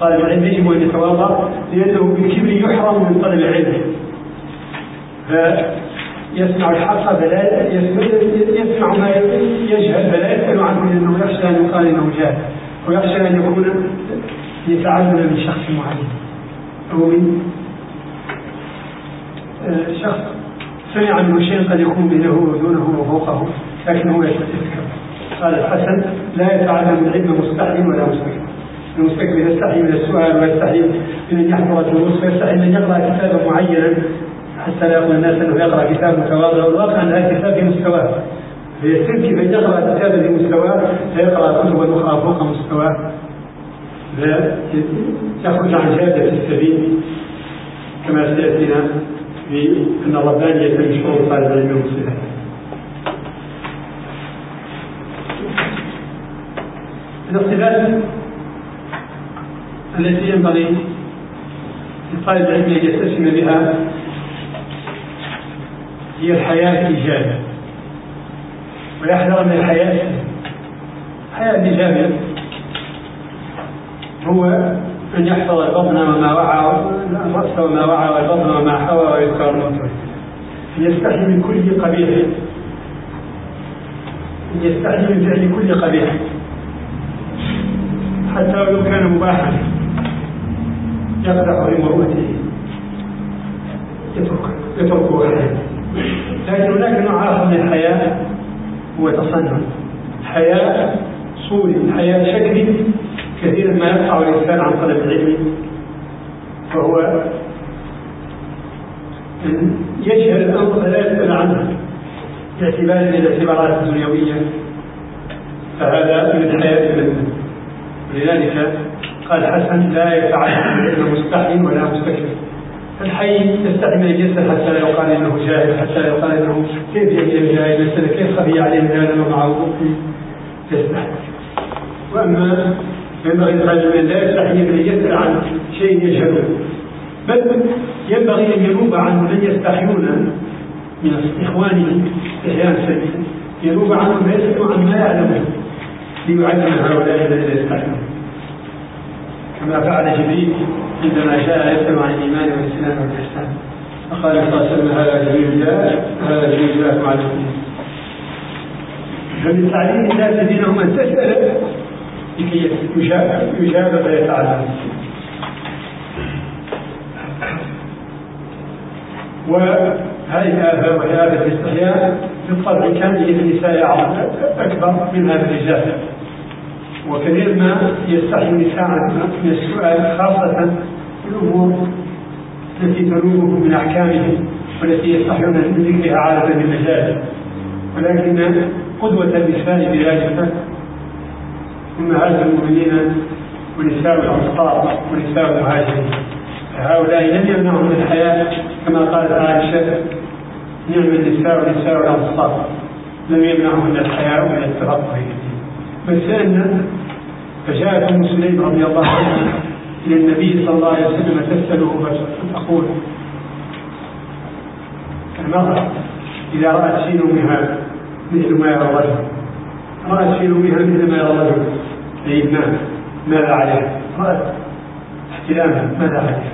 طالب العلم يجب أن يتواضع لأنه بالكبر يحرم من طلب العلم. فيسمع الحق فلا يسمع ما يجهل فلا يسال عنه لأنه يخشى أن يقال إنه جاهل ويخشى أن يكون يتعلم من شخص معين. أو من آه، شخص سمع منه شيء قد يكون بينه ودونه وفوقه لكن هو يتكبر قال الحسن لا يتعلم العلم مستحي ولا مستكبر المستكبر يستحي من السؤال ويستحي من أن يحضر الدروس ويستحي من أن يقرأ كتابا معينا. حتى لا يقول الناس أنه يقرأ كتاب متواضع. والواقع أن هذا الكتاب مستواه فيستنكف أن يقرأ كتابا في مستواه فيقرا كتبا أخرى فوق مستواه يخرج عن جاده السبيل كما سيأتينا بأن الربانيه من شروط طالب العلم المسلم الصفات التي ينبغي لطالب العلم أن يستسلم بها هي الحياة الايجابيه ويحذر من الحياة. الحياة الايجابيه هو أن يحفظ البطن وما وعى الرأس وما وعى والبطن وما حوى ويذكر يستحي من كل قبيح. يستحي من فعل كل قبيح. حتى ولو كان مباحا يقدح في مروءته يترك يتركه حياة لكن هناك نوع آخر من الحياة هو تصنع. حياة صوري حياة شكلي كثيرا ما يقطع الإنسان عن طلب العلم فهو أن يجهل الأمر فلا يسأل عنه باعتبار الاعتبارات الدنيوية. فهذا من الحياة المذمومة ولذلك قال حسن لا يتعلم العلم مستحي ولا مستكبر الحي يستحي من يسأل حتى لا يقال إنه جاهل حتى لا يقال إنه كيف يجهل جاهل كيف خفي عليه من هذا معه يستحي. وأما ينبغي لطالب العلم لا يستحي من يسأل عن شيء يجهله بل ينبغي أن ينوب عنه من يستحيون من إخوانه إحيان سبيل. ينوب عنه ما يسأل عن ما يعلمه ليعلم هؤلاء الذين يستحيون. كما فعل جبريل عندما جاء يسأل عن الإيمان والإسلام والإحسان. فقال صلى الله عليه وسلم هذا جبريل جاء هذا جبريل جاء فمن تعليم الناس دينهم أن تسأل لكي يجاب فيتعلم وهذه آفة وهي آفة الاستحياء بالطبع كان للنساء أكبر منها بالرجال وكثير ما يستحي النساء من السؤال خاصة الأمور التي تلومه من أحكامه والتي يستحيون من ذكرها عادة بالمجال ولكن قدوة النساء بذلك أمهات المؤمنين ونساء الأنصار ونساء المهاجرين. هؤلاء لم يمنعهم من الحياة كما قالت عائشة. نعم النساء ونساء الأنصار لم يمنعهم من الحياة ومن التفقه بل سألنا فجاءت أم سليم رضي الله عنها إلى النبي صلى الله عليه وسلم تسأله فتقول المرأة إذا رأت في نومها مثل ما يرى الرجل رأت في نومها مثل ما يرى الرجل ما ماذا عليها؟ رأت احتلاما ماذا عليها؟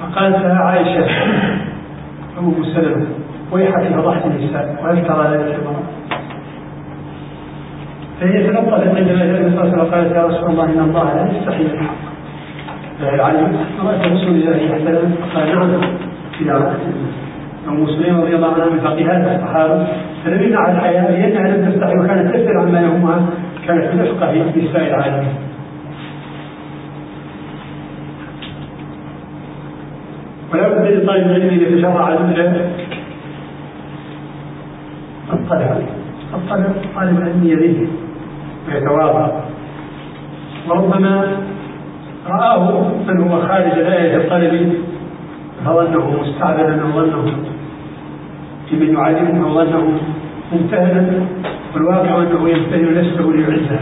فقالت لها عائشة أم سلمة ويحك فضحت النساء وهل ترى ذلك المرأة؟ فهي تلطفت عندما جاء النبي صلى الله عليه وسلم قالت يا رسول الله إن الله لا يستحي من الحق فالعلم رأت رسول الله احتلم قال نعم إذا رأت أم مسلم رضي الله عنها من فقيهات الصحابة فلم يمنع الحياة لأنها لم تستحي وكانت تسأل عما يهمها كانت من أفقه نساء العالمين. ولا بد لطالب العلم ان يتشرع الاولى الطلب. الطلب طالب العلم يليه ويتواضع. وربما رآه من هو خارج دائرة الطلب فظنه مستعبدا أو ظنه لمن يعلمه أو ظنه ممتهنا. والواقع أنه يمتهن نفسه ليعزها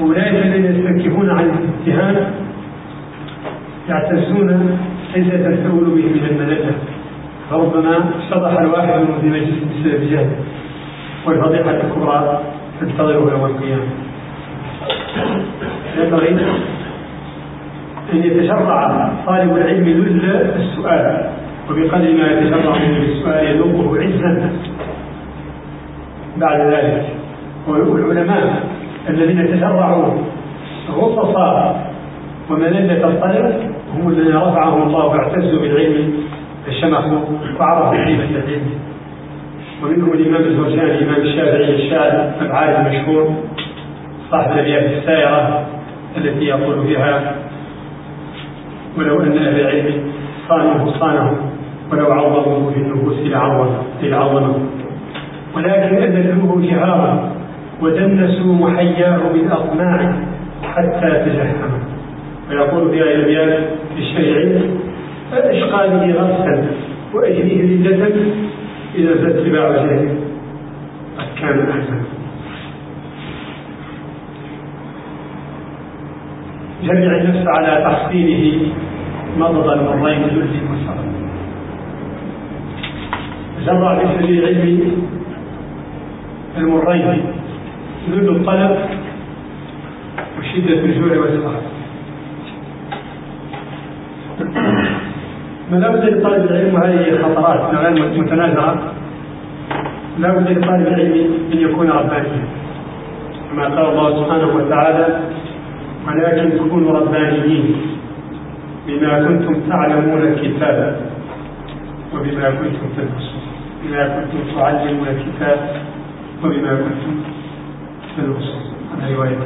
أولئك الذين يستنكفون عن الامتهان يعتزون ليس تستول به من الملكة فربما شطح الواحد في مجلس جهل والفضيحة الكبرى تنتظره يوم القيامة. ينبغي أن يتشرع طالب العلم ذل السؤال وبقدر ما يتشرع منه بالسؤال يذوقه عزا بعد ذلك. والعلماء الذين تشرعوا غطس وملذة الطلب هم الذين رفعهم الله واعتزوا بالعلم فشمخوا وعرفوا قيمة العلم. ومنهم الإمام الزوجاني الإمام الشافعي الشاعر العالم المشهور صاحب الأبيات السائرة التي يقول فيها ولو أن أهل العلم صانوه صانه ولو عظموه في النفوس لعظمه ولكن أذلوه جهارا ودنسوا محياه بالأطماع حتى تجهم ويقول في الأبيات في أشقى به غرسا وأجنيه لذة إذا فاتباع جاهل قد كان أحسن. جمع النفس على تحصيله مضض المرين ذل وسرى جرع في سبيل العلم المرين. ذل الطلب وشدة الجوع والسهر ما لا بد لطالب العلم وهذه خطرات غير متنازعة لا بد لطالب العلم أن يكون ربانيا. كما قال الله سبحانه وتعالى ولكن كونوا ربانيين بما كنتم تعلمون الكتاب وبما كنتم تدرسون. بما كنتم تعلمون الكتاب وبما كنتم تدرسون هذه رواية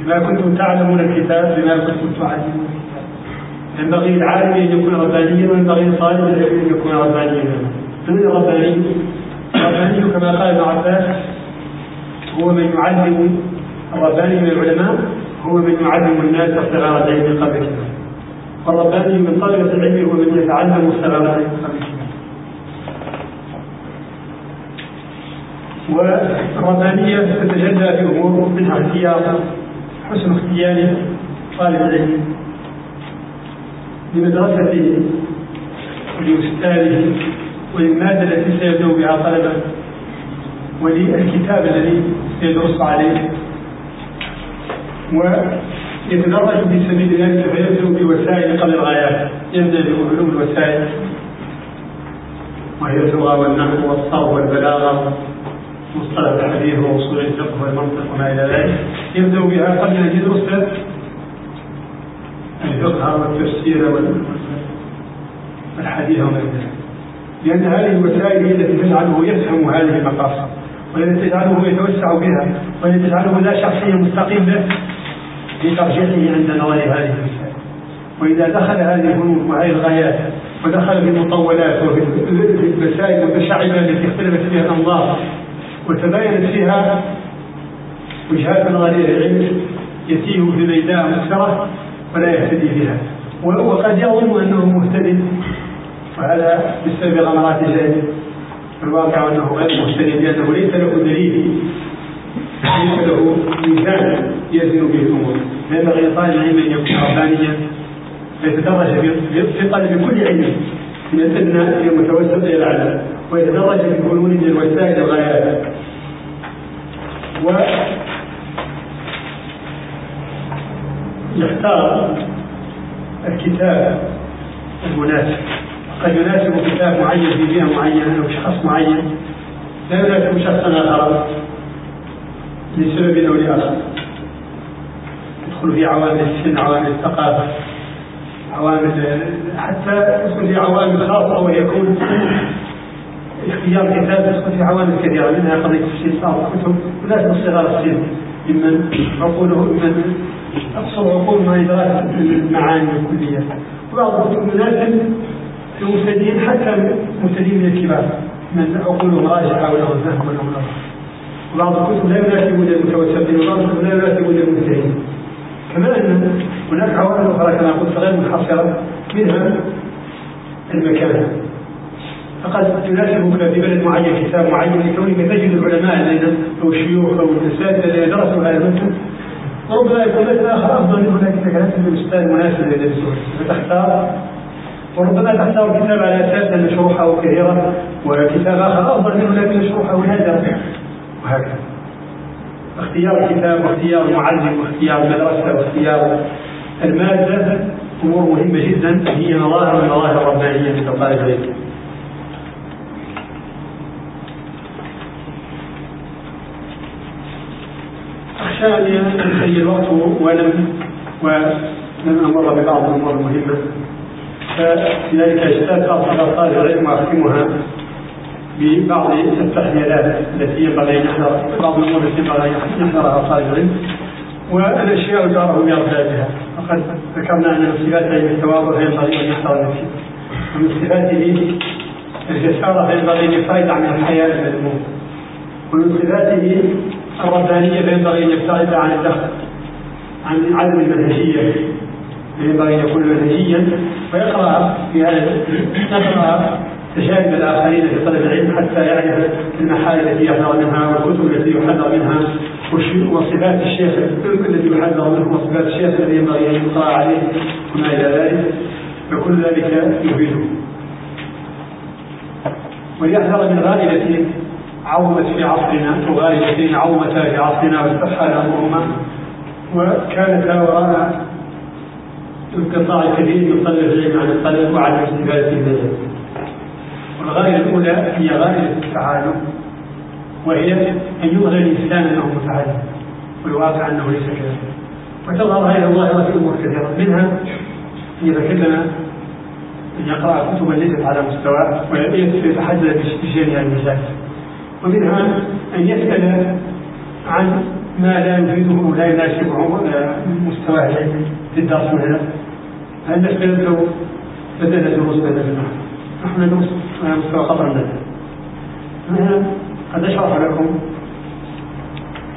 بما كنتم تعلمون الكتاب بما كنتم تعلمون الكتاب. ينبغي العالم أن يكون ربانيا وينبغي لطالب العلم أن يكون ربانيا. من الرباني؟ الرباني كما قال ابن عباس هو من يعلم الرباني من العلماء هو من يعلم الناس صغار العلم قبل والرباني من طلبة العلم هو من يتعلم صغار العلم قبل والربانية تتجلى في أمور منها اختيار حسن اختيار طالب العلم. لمدرسته ولأستاذه وللمادة التي سيبدأ بها طلبه وللكتاب الذي سيدرس عليه. ويتدرج في سبيل ذلك فيبدأ بوسائل قبل الغايات. يبدأ بعلوم الوسائل وهي اللغة والنحو والصرف والبلاغة. مصطلح الحديث واصول الفقه والمنطق وما إلى ذلك. يبدأ بها قبل أن يدرس الفقه والتفسير والحديث وما إلى ذلك. لأن هذه الوسائل هي التي تجعله يفهم هذه المقاصد والتي تجعله يتوسع بها والتي تجعله لا شخصية مستقيم له في ترجيحه عند نظر هذه الوسائل. وإذا دخل هذه الفنون وهذه الغايات ودخل في المطولات وفي المسائل المتشعبة التي اختلفت فيها الانظار وتباينت فيها وجهات نظر العلم يتيه في بيداء مكسرة ولا يهتدي بها وقد يظن أنه مهتدي وهذا بسبب غمرات الجاهل. الواقع أنه غير مهتدي لأنه ليس له دليل ليس له ميزان يزن به الأمور. فينبغي لطالب العلم أن يكون ربانيا فيتدرج في طلب كل علم من الأدنى إلى المتوسط إلى الأعلى ويتدرج في فنون من الوسائل الغايات. و يختار الكتاب المناسب. قد يناسب كتاب معين في بيئة معينة أو شخص معين. لا يناسب شخصا آخر لسبب أو لآخر يدخل في عوامل السن عوامل الثقافة عوامل حتى يدخل في عوامل خاصة ويكون اختيار كتاب تدخل في عوامل كثيرة منها قضية تفسير بعض الكتب ولازم صغار السن ممن عقوله ممن أقصر عقول ما إدراك المعاني الكلية. وبعض الكتب مناسب للمبتدئين حتى مبتدئين من الكبار من عقولهم راجحة ولهم فهم ولهم نظر وبعض الكتب لا يناسبون المتوسطين وبعض الكتب لا يناسبون المجتهدين كما أن هناك عوامل أخرى كما قلت غير منحصرة منها المكان. فقد تناسبك في بلد معين كتاب معين لكونك تجد العلماء الذين أو الشيوخ أو الاساتذه الذين درسوا هذا المتن وربما يكون مثل آخر أفضل من هناك اذا كانت الاستاذ مناسب لدرسه فتختار. وربما تختار كتاب على أساس أن شروحه كثيرة وكتاب آخر أفضل منه لكن شروحه نادره وهكذا. اختيار الكتاب واختيار المعلم واختيار المدرسة واختيار المادة. أمور مهمة جدا. هي مظاهر من مظاهر الربانيه في العلم أن ينتهي الوقت ولم ولم أمر ببعض الأمور المهمة. فلذلك اشتاق على طالب العلم وأختمها ببعض التحليلات التي ينبغي أن نحذر بعض الأمور التي ينبغي أن يحذرها طالب العلم والاشياء جاره باربابها فقد ذكرنا أن من صفات علم التواضع ينبغي أن يحذر نفسه ومن صفاته الجسارة فينبغي أن يبتعد عن الحياة المذموم ومن صفاته الربانية فينبغي أن يبتعد عن الدخل عن عدم المنهجية ينبغي أن يكون منهجيا ويقرأ في هذا يقرأ تجارب الآخرين في طلب العلم حتى يعرف المحال التي يحذر منها والكتب التي يحذر منها وصفات الشيخ الذي يحذر منه وصفات الشيخ الذي ينبغي أن يقرأ عليه وما إلى ذلك. فكل ذلك يفيده. وليحذر من غائبة عظمت في عصرنا وغائبتين عظمتا في عصرنا واستفحل أمرهما وكانتا وراء انقطاع كبير من طلب العلم عن الطلب وعن الاستفادة من العلم والغاية الأولى هي غاية التعالم وهي أن يظهر الإنسان أنه متعلم والواقع أنه ليس كذلك وتظهر هذه الظاهرة في أمور كثيرة منها أن يتكلم أن يقرأ كتبا ليست على مستواه ويتحدث بجميع المسائل ومنها أن يسأل عن ما لا يفيده ولا يناسبه مستواه العلمي في الدرس مثلا هل لو بدأنا دروس بدل نحن ندرس على مستوى قطر الندى أنا قد أشرح لكم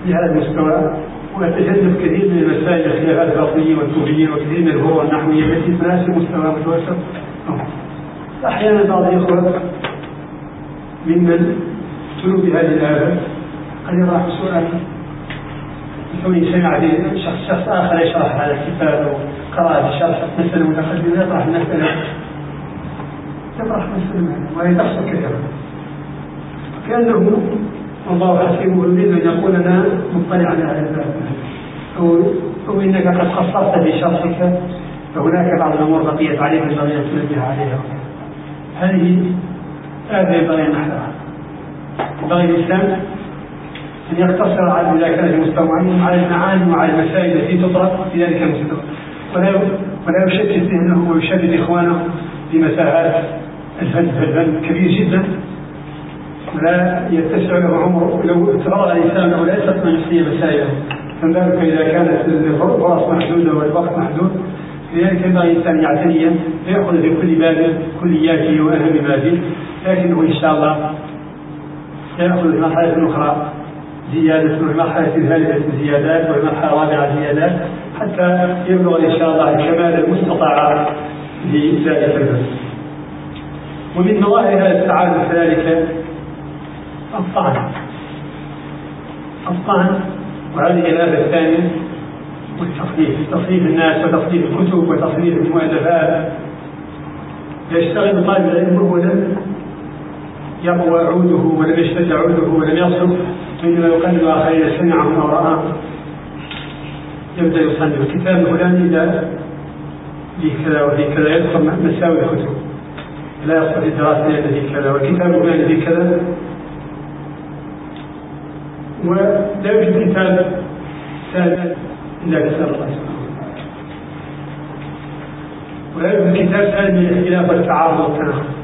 في هذا المستوى وأتجنب كثير من المسائل الخلافات الأصلية والكوفية وكثير من الفروع النحوية التي تناسب مستوى متوسط. أحيانا بعض الإخوة ممن ابتلوا بهذه الآفة قد يطرح سؤال كونه سمع شخص شخص آخر يشرح هذا الكتاب أو في شرح مسألة متقدمة يطرح المسألة يطرح مسألة وهي تحصل كثيرا. كأنه والله حسيبه يريد أن يقول أنا مطلع على هذا الباب. أو أو إنك قد قصرت في شخصك فهناك بعض الأمور بقيت عليك ينبغي أن تنبه عليها. هذه هذا ينبغي أن نحذرها ينبغي الإنسان أن يقتصر على مستوى معين على المعاني وعلى المسائل التي تطرق في ذلك المستوى. ولا ولا يشتت ذهنه ويشدد إخوانه في مساحات الفن فالفن كبير جدا. ولا يتسع له عمره لو تفرغ الإنسان له لا يستطيع يحصي مسائله. فما إذا كانت الفرص محدودة والوقت محدود. لذلك ينبغي الإنسان يعتني فيأخذ في كل باب كلياته وأهم فيه لكنه إن شاء الله سيأخذ في مرحلة أخرى زيادة وفي مرحلة ثالثة زيادات وفي مرحلة رابعة زيادات حتى يبلغ إن شاء الله الكمال المستطاع لذلك الباب ومن مظاهر هذا التعامل كذلك الطعن. الطعن وهذه الآفة الثانية والتصنيف تصنيف الناس وتصنيف الكتب وتصنيف المؤلفات. يشتغل طالب العلم لم يقوى عوده ولم يشتد عوده ولم يصرف بينما يقلد اخرين سمعهم أو راهم يبدأ يصنف الكتاب الفلاني اذا فيه كذا وفيه كذا. يذكر مساوي الكتب. لا يصل في الدراسه الا فيه كذا. والكتاب الفلاني فيه كذا. ولا يوجد كتاب ثالث إلا كتاب الله سبحانه ولا يوجد كتاب ثاني من الاختلاف والتعارض والتناقض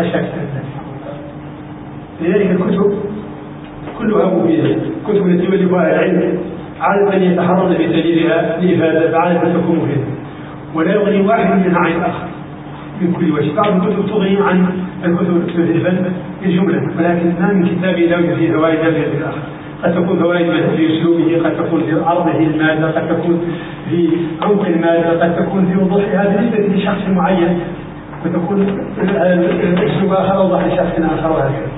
حاشا لذلك الكتب كلها مفيدة. الكتب التي يؤلفها العلم عادة يتحرون بتدليلها لإفادة فعادة تكون مفيدة. ولا يغني واحد منها عن الآخر. من كل وجه. بعض الكتب تغني عن الكتب في الفن بالجملة ولكن ما من كتاب لا فيه فوائد في الآخر قد تكون فوائد في أسلوبه قد تكون في عرضه المادة قد تكون في عمق المادة قد تكون في وضوحها بالنسبة لشخص معين. وتكون الاسلوب اخر اوضح لشخص آخر وهكذا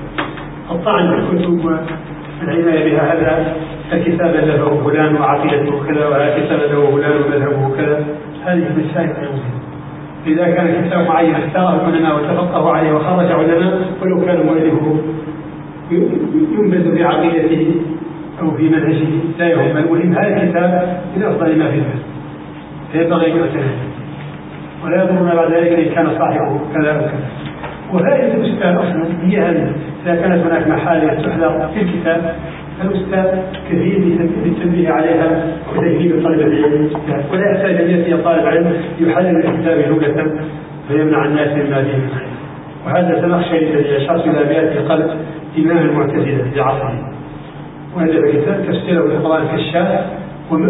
الطعن في الكتب والعناية بها. هذا الكتاب الفه فلان وعقيدته كذا وهذا كتاب له فلان ومذهبه كذا. هذه مسائل غير إذا كان كتاب معين اختاره العلماء وتفقهوا عليه وخرج علماء ولو كان مؤلفه ينبذ في عقيدته أو في منهجه لا يهم المهم هذا الكتاب من أفضل ما في الناس فينبغي أن يعتنى ولا يضرنا بعد ذلك إن كان صاحبه كذا أو كذا الأستاذ أصلا هي هذه. إذا كانت هناك محال تحذر في الكتاب الأستاذ كثير للتنبيه عليها وتجديد طلب العلم ولا يحتاج أن يأتي طالب علم يحلل الكتاب جملة فيمنع الناس مما خير وهذا الزمخشري الذي أشرت إلى بيئة قلب إمام المعتزلة في عصره وألف كتاب تفسيره بالقرآن كالشاف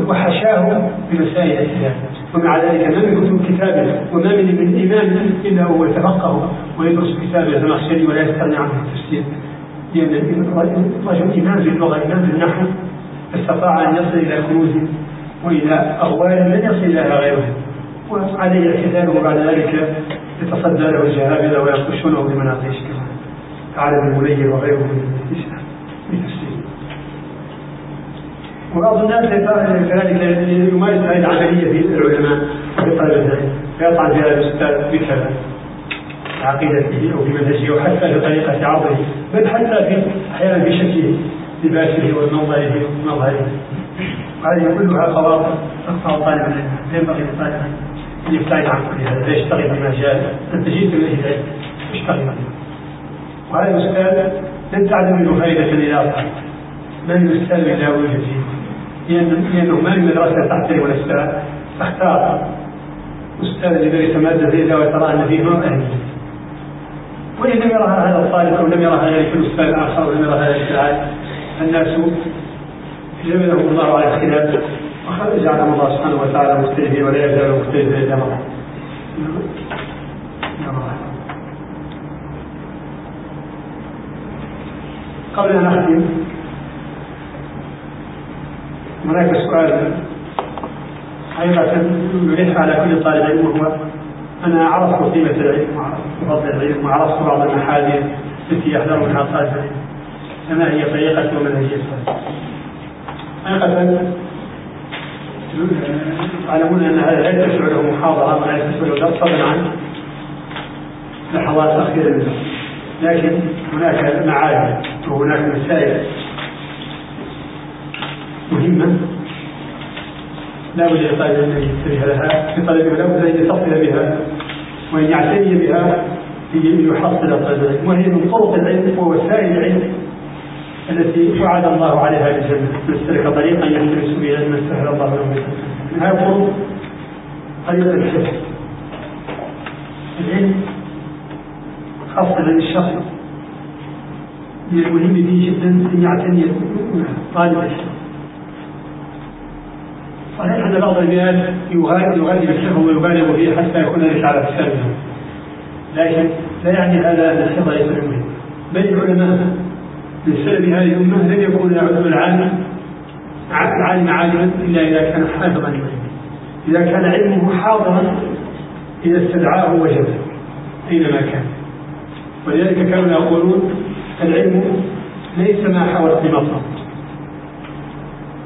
وحشاه بمسائل الإسلام. ومع ذلك ما من كتب كتابه. وما من من إمام إلا هو يتفقه ويدرس كتاب الزمخشري ولا يستغني عنه التفسير. لأن الرجل إمام في اللغة إمام في النحو. استطاع أن يصل إلى كنوز وإلى أغوال لن يصل إليها غيره وعليه اعتزاله بعد ذلك يتصدى له الجهابذة ويخشونه بمناقيش كما فعل ابن وغيره من التفسير وبعض الناس كذلك يمارس هذه العملية في العلماء. وفي طلب العلم فيطعن في هذا الأستاذ بكذا عقيدته أو في منهجه أو حتى في طريقة عرضه بل حتى في أحيانا في شكله لباسه ومنظره ومظهره وهذه كلها خواطر تقطع طالب العلم. ينبغي للطالب أن يبتعد عن كل هذا. لا يشتغل بمجال انت جئت اليه العلم اشتغل به وهذا الأستاذ لن تعلم منه اذا اصبح من الأستاذ الا وجد فيه لأنه ما من مدرسه تحترم الاستاذ تختار أستاذ لدرس مادة زي ذا وترى أن فيه نوع اهليه وإن لم يرها هذا الطالب أو لم يرها ذلك الأستاذ الآخر أو لم يرها ذلك العالم الناس جبلهم الله على الخلاف وجعلهم الله سبحانه وتعالى مختلفين ولا يزال مختلفا إلا مرة قبل أن أختم هناك سؤال. حقيقة يلح على كل طالب علم وهو أنا عرفت قيمة العلم وعرفت فضل العلم وعرفت بعض المحاذير التي يحذر منها طالب العلم فما هي طريقة ومنهجية حقيقة تعلمون أن هذا لا يتسع له محاضرة ولا يتسع له درس فضلا عن لحظات أخيرة لكن هناك معاذ وهناك مسائل مهمة. لا بد لطالب العلم ان ينتبه لها في لا بد ان يتصل بها وإن يعتني بها ليحصل طلب العلم. وهي من طرق العلم ووسائل العلم التي وعد الله عليها بالجنة. من سلك طريقا يلتمس به علما سهل الله له من هذه الطرق طريق الحفظ. العلم خاصة للشخص من المهم فيه جدا أن يعتني طالب الحفظ صحيح أن بعض البلاد يغلب الحفظ ويبالغ فيه حتى يكون ذلك على حساب لكن لا يعني هذا أن الحفظ ليس بمهم بل العلماء من سلف هذه الأمة لم يكون العالم العالم عالما إلا إذا كان للعلم. إذا كان علمه حاضرا إذا استدعاه وجده أينما كان. ولذلك كانوا يقولون العلم ليس ما حوت بمطلب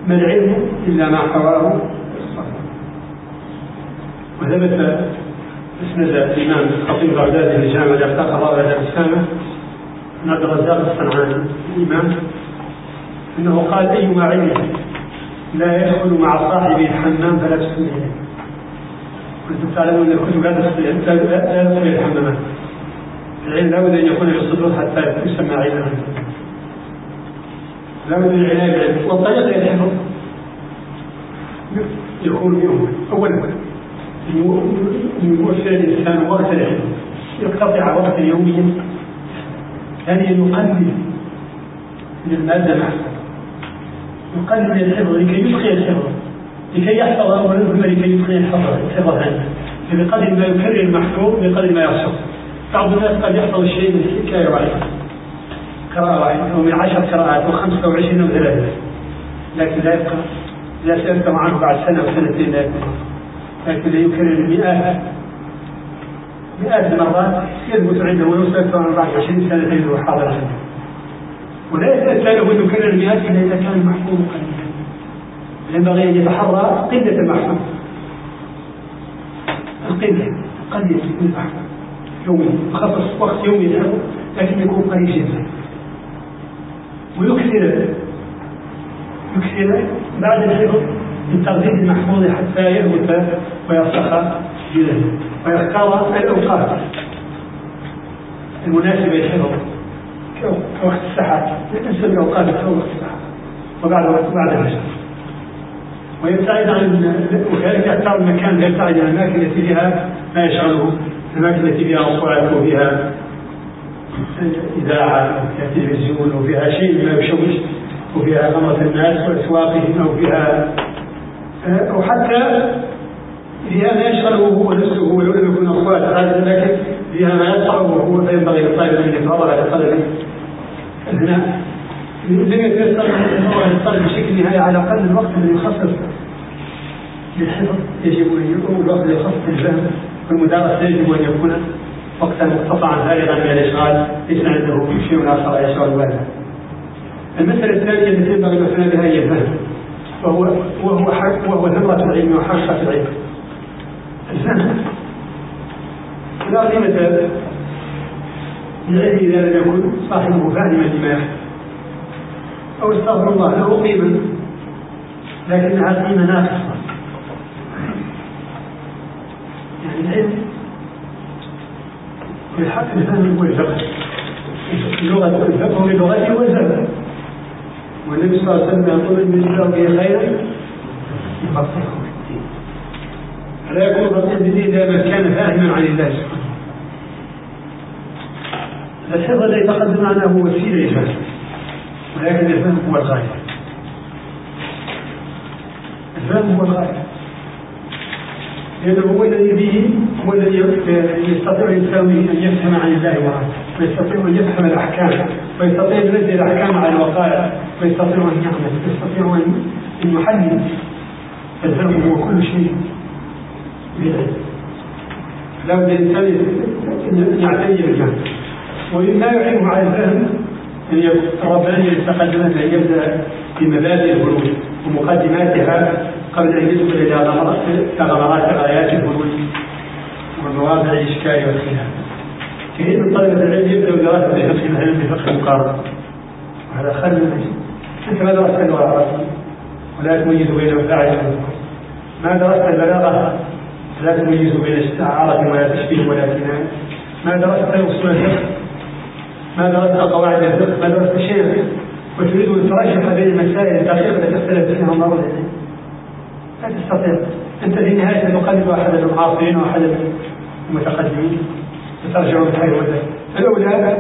ما العلم إلا ما حواه وثبت اسند الإمام الخطيب البغدادي في جامع الأخلاق الله على السامة عن عبد الرزاق الصنعاني الإمام أنه قال أيما علم لا يدخل مع صاحبه الحمام فلا تسمي كنتم تعلمون أن الكتب لا تدخل الحمامات. العلم لابد أن يكون في الصدور حتى يسمى علما بد من العناية بالعلم والطريق إلى الحفظ يكون منه أولا يوفر الإنسان وقت العلم. يقتطع وقتا يوميا. ثانيا يقلل من المادة المحفوظة يقلل من الحفظ. لكي يتقي الحفظ. لكي يحفظ أولا ثم لكي يتقي الحفظ. الحفظ ثانيا بقدر ما يكرر المحفوظ بقدر ما يحفظ بعض الناس قد يحفظ الشيء من حكاية واحدة قراءة واحدة أو من عشر قراءات أو خمسة أو عشرين أو ثلاثة. لكن لا يبقى إذا سألت عنه بعد سنة أو سنتين لا يكون لكن لا يكرر مئات مئات المرات يثبت عنده ولو سألت بعد عشرين سنة تجده حاضر عنده. ولا يتأتى له أن يكرر المئات إلا إذا كان المحفوظ قليلا. ينبغي أن يتحرى قلة المحفوظ. القلة قليل من البحث يومي خصص وقت يومي للحفظ لكن يكون قليل جدا. ويكثر يكثر بعد الحفظ من تغذية المحفوظ حتى يثبت ويرسخ بذهنه ويختار الأوقات المناسبة للحفظ كوقت السحر. نسمي الأوقات كوقت السحر وبعد بعد العشاء. ويبتعد عن وكذلك يختار المكان يبتعد عن الأماكن التي فيها ما يشغله الأماكن التي فيها أصوات وفيها إذاعة أو فيها تلفزيون أو فيها شيء ما يشوش وفيها غمرة الناس وأسواقهم أو فيها أو حتى فيها ما يشغله هو نفسه ولو لم يكن أصوات هذا لكن فيها ما يطلع وهو فينبغي للطالب أن يتفرغ على طلب الغناء. لم يتيسر الطالب بشكل نهائي على الأقل الوقت الذي يخصص للحفظ. يجب أن يكون الوقت الذي يخصص للفهم. والمدارسة يجب أن يكون وقتا مقتطعا فارغا من الإشغال ليس عنده شيء آخر يشغل باله. المسألة الثانية التي ينبغي الوفاء بها هي الفهم وهو وهو حق وهو ثمرة العلم وحقة العلم. الفهم لا قيمة للعلم إذا لم يكن صاحبه فاهما لما يحدث أو استغفر الله له قيمة لكنها قيمة ناقصة يعني العلم في الحق الفهم هو الفقه اللغة الفقه بلغته والفهم والنبي صلى الله عليه وسلم يقول من يجزاه به خيرا يفقهه الدين فلا يكون فقيها في الدين الا من كان فاهما عن الله سبحانه الحفظ الذي تقدم عنه هو وسيلة للفهم ولكن الفهم هو الغاية. الفهم هو الغاية. لأنه هو الذي به هو الذي يستطيع الإنسان أن يفهم عن الله وعنه ويستطيع أن يفهم الأحكام ويستطيع أن ينزل الأحكام على الوقائع ويستطيع أن يعمل ويستطيع أن الفهم هو كل شيء بالعلم. لا بد الإنسان أن يعتني بالفهم ومما يعينه على الفهم أن الرباني يتقدم أن يبدأ بمبادئ البلوغ ومقدماتها قبل أن يدخل إلى غمرات غايات البلوغ ومواضع الإشكال والخلاف. كثير من طلبة العلم يبدأ دراسة بفقه العلم بفقه المقارنة. وهذا خل من أنت ما درست العربية ولا تميز بين الفاعل ما درست البلاغة؟ لا تميز بين استعارة ولا تشبيه ولا كناية ما درست أصول الفقه؟ ما درست قواعد الفقه؟ ما درست شيئا وتريد أن ترشح بين المسائل الدقيقة التي تختلف فيها العلم. لا تستطيع أنت في النهاية تقلد أحد المعاصرين وأحد المتقدمين وترجع من حيث وجدت الأولى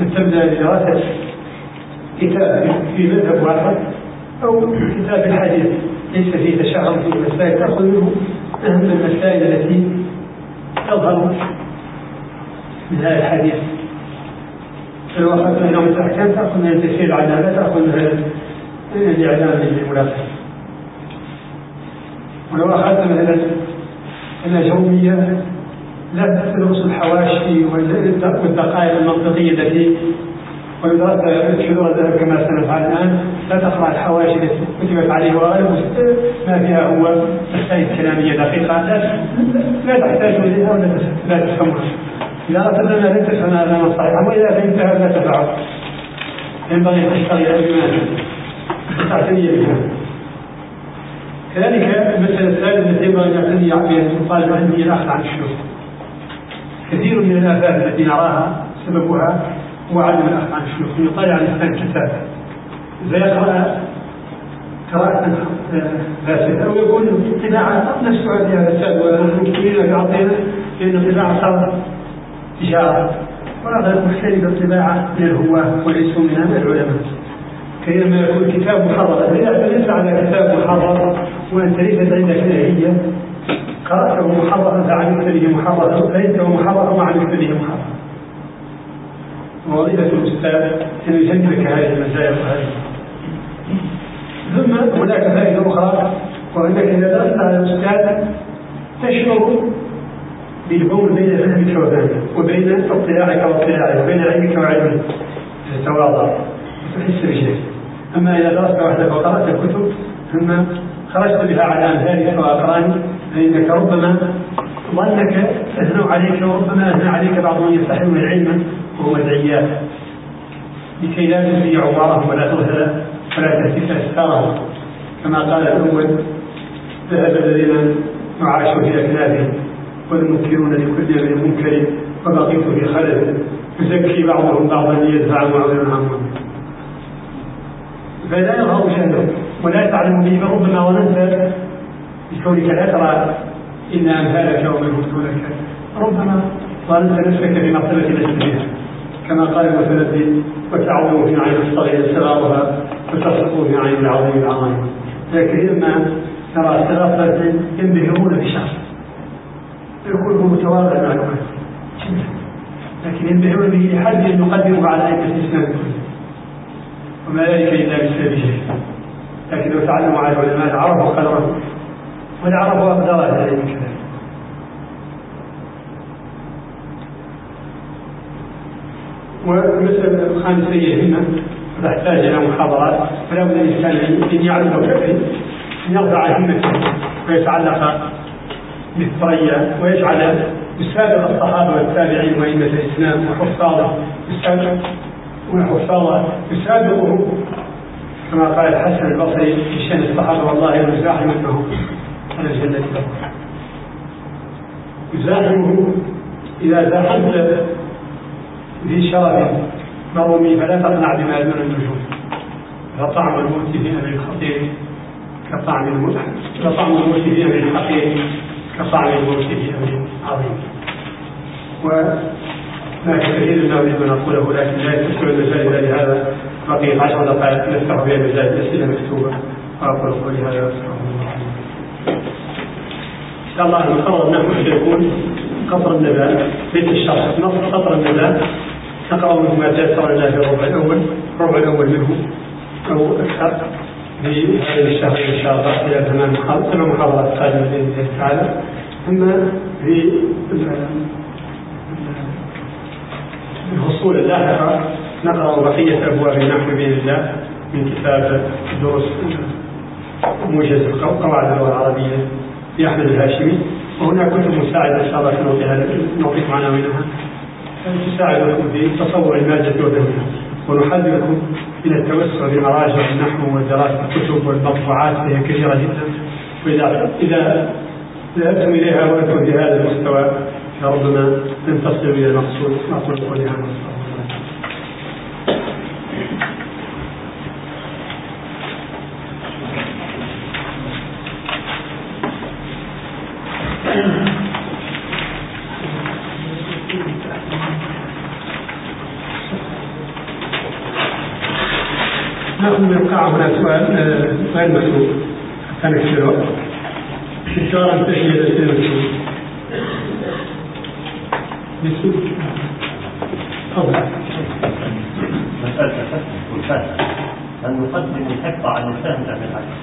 أن تبدأ بدراسة كتاب في مذهب واحد أو كتاب الحديث ليس فيه تشعب في المسائل تأخذ منه أهم المسائل التي تظهر من هذا الحديث. فلو أخذت منهم الأحكام تأخذ من التفسير العدالة تأخذ من الإعلام للملاقين ولو أخذت مثلا الأجرومية لا تدرس الحواشي والدقائق المنطقية التي ودرست شذور الذهب كما سنفعل الآن. لا تقرأ الحواشي التي كتبت عليه وغالب ما فيها هو مسائل كلامية دقيقة. لا تحتاج إليها ولا لا تفهمها إذا أردت أن لا تفهم هذا صحيحا وإذا فهمتها لا تفعل. ينبغي أن تشتغل بما تعتني بها كذلك المسألة الثالثة التي ينبغي أن يعتني بها الطالب العلم هي الأخذ عن الشيوخ كثير من الآفات التي نراها سببها هو عدم الأخذ عن الشيوخ يطالع الإنسان كتاب فيقرأ قراءة فاسدة أو يكون الطباعة نفسها فيها فساد والمكتوبين في عطينا لأن الطباعة صارت تجارة. وهذا مختلف الطباعة من الهواة وليسوا من العلماء. كيما يكون كتاب محرر إذا ليس على كتاب محرر. ليست عندك هي قرأته فعلمت به محررا فإنه محررا وعلمت به محررا ووظيفة الأستاذ أن يجنبك هذه المزايا وهذه. ثم هناك فائدة أخرى وأنك إذا درست على الأستاذ تشعر بالبول بين فهمك وفهمه وبين اطلاعك واطلاعه وبين علمك وعلمه تتواضع وتحس بشيء. أما إذا درست وحدك وقرأت الكتب ثم خرجت بها على أمثالك وأقرانك فإنك ربما ظنك أثنوا عليك وربما أثنى عليك بعض من يستحيون العلم وهو العياذ. لكي لا تبدي عمارهم ولا تغفل ولا تهتك أستارهم. كما قال الأول ذهب الذين وعاشوا في أكنافهم والمنكرون لكل من منكر وبقيت في خلف يزكي بعضهم بعضا ليدفع معظم عنهم فلا يظهر شأنه. ولا تعلم به فربما ظننت بكونك لا ترى إن أمثالك ومن دونك ربما ظننت نفسك في مرتبة لست كما قال المتنبي وتعظم في عين الصغير صغارها وتصدق في عين العظيم العظيم لكن لما ترى ثلاثة ينبهرون بشخص يكون هو متواضع مع الناس لكن ينبهرون به لحد يقدمه على أئمة الإسلام وما ذلك إلا بسبب شيء لكن لو تعلموا على العلماء عرفوا قدره. ولعرفوا أقدار ذلك. كذلك والمسألة الخامسة همة تحتاج إلى محاضرات فلا بد الإنسان أن يعلم كيف أن يرفع همته ويتعلق بالثريا ويجعل يسابق الصحابة والتابعين وأئمة الإسلام وحفاظه يسابق وحفاظه يسابقه. كما قال الحسن البصري في شأن الصحابة والله يزاحمونه على الجنة يزاحمه إذا زاحمت ذي شرف مرومي فلا تقنع بما دون النجوم. فطعم الموت في أمر الخطير كطعم الموت فطعم الموت في أمر الحقير كطعم الموت في أمر عظيم. وما كثير ما أريد أن أقوله لكن لا يستطيع المجال لهذا بقيت عشر دقائق نفتح بها مجال الأسئلة مكتوبة وأقول قولي هذا وأستغفر الله إن شاء الله المقرر أنه سيكون قطر النداء بيت الشرح. نص قطر النداء نقرأ منه ما تيسر لنا في الربع الأول. الربع الأول منه. أو أكثر. في هذا الشهر إن شاء الله إلى ثمان محاضرات قادمة بإذن الله تعالى. ثم في الفصول اللاحقة نقرأ بقية أبواب النحو بإذن الله من كتاب دروس موجز قواعد اللغة العربية لأحمد الهاشمي. وهناك كتب مساعدة إن شاء الله سنعطيها نعطيكم عناوينها تساعدكم في تصور المادة وفهمها ونحذركم من التوسع بمراجع النحو ودراسة الكتب والمطبوعات فهي كثيرة جدا. وإذا إذا ذهبتم إليها وأنتم في هذا المستوى فربما لن تصلوا إلى المقصود. أقول قولي من القاعة هنا سؤال غير مسؤول نكفي الوقت إشارة تحية الأسئلة مسؤول تفضل مسألة والفهم هل نقدم الحفظ على الفهم أم العكس؟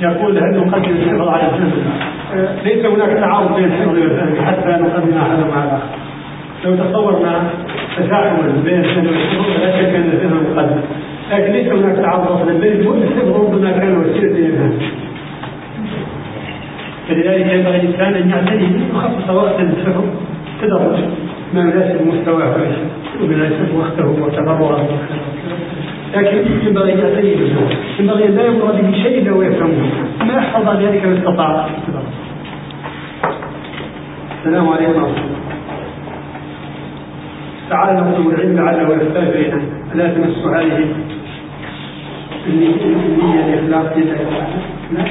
يقول هل نقدم الحفظ على الفهم؟ ليس هناك تعارض بين الحفظ والفهم حتى نقدم احدهما على الآخر. لو تصورنا تشاحنا بين الفهم والحفظ لا شك أن الفهم مقدم. لكن ليس هناك تعارض أصلا بل الحفظ ربما كان وسيلة للفهم. فلذلك ينبغي الانسان أن يعتني يخصص وقتا للحفظ تدرج ما يناسب مستواه ويناسب وقته وتفرغه لكن ينبغي أن يعتني بالزهد ينبغي أن لا يمر به شيء إلا ويفهمه. ما يحفظ ذلك ما استطاع السلام عليكم. ورحمه الله تعالى نطلب العلم لعله يحتاج إلينا. ألا تمس هذه النية الإخلاص لا.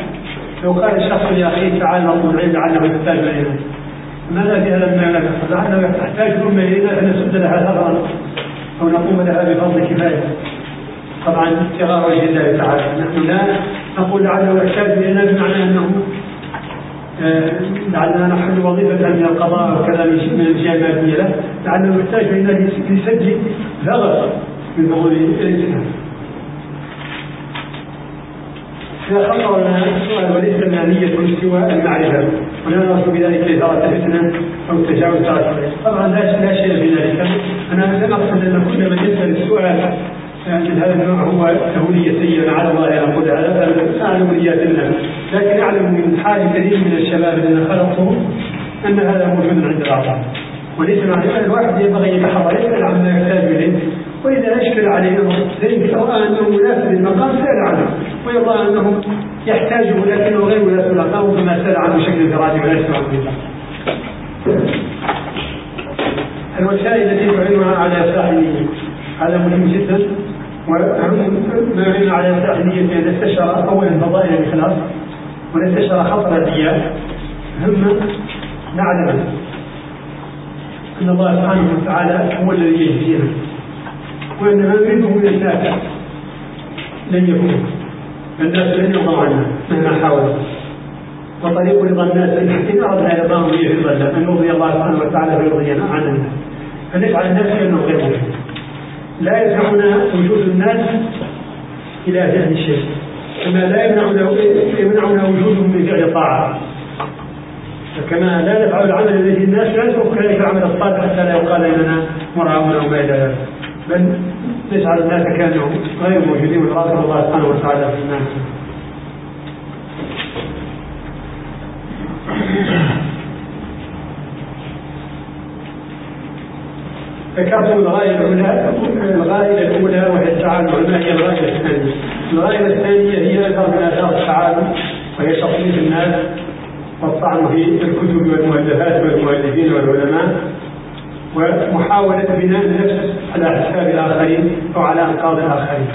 لو قال الشخص يا أخي تعال نطلب العلم لعله يحتاج إلينا. ماذا في هذا المعنى؟ لعله تحتاج الأمة إلينا فنسد لها ثغرا أو نقوم لها بفضل كفاية. طبعا ابتغاء وجه الله تعالى. نحن لا نقول لعله يحتاج إلينا بمعنى أنه لعلنا نحل وظيفة من القضاء وكذا من الجهة المادية له لعله يحتاج إلينا لسد ثغر من فضول الإسلام إذا خطر لنا وليس لنا نية سوى المعرفة. ولا نرجو بذلك إثارة فتنة أو تجاوز ترك طبعا لا لا شيء في ذلك. أنا لم أقصد أن كل من يسأل السؤال من هذا النوع هو له نية سيئة على الله أن أقول هذا. أعلم نيات الناس لكن أعلم من حال كثير من الشباب الذين خلطوا أن هذا موجود عند العطاء وليس معنى الواحد ينبغي يتحرى. يسأل عما يحتاج إليه. وإذا أشكل عليه أمر زين رأى أنه مناسب للمقام سأل عنه ويرى أنه يحتاجه لكنه غير مناسب للمقام فما سأل عنه بشكل فرادي ولا يسمع به. الوسائل التي تعينها على ساحلية هذا مهم جدا يعين على ساحلية أن نستشعر أولا فضائل الإخلاص ونستشعر خطر الرياء ثم نعلم أن الله سبحانه وتعالى هو الذي يهدينا. وأن ما نريده من الناس لن يكون. الناس لن يرضوا عنا مهما حاولوا. وطريق رضا الناس إن أردنا رضاهم رضا الله أن نرضي الله سبحانه وتعالى فيرضينا عن الناس فنجعل الناس كأنهم غير موجود لا يدفعنا وجود الناس إلى فعل الشيء كما لا يمنعنا يمنعنا وجودهم من فعل طاعة. كما لا نفعل العمل الذي الناس لا يترك كذلك العمل الصالح حتى لا يقال إننا مراؤون أو ما إلى ذلك. بل نجعل الناس كانوا غير موجودين ونراقب الله سبحانه وتعالى في الناس ذكرت الغاية الأولى الغاية الأولى وهي التعامل ما هي الغاية الثانية. الغاية الثانية هي أثر من آثار التعامل وهي تطبيق الناس والطعن في الكتب والمؤلفات والمؤلفين والعلماء. ومحاولة بناء النفس على حساب الآخرين أو على أنقاض الآخرين.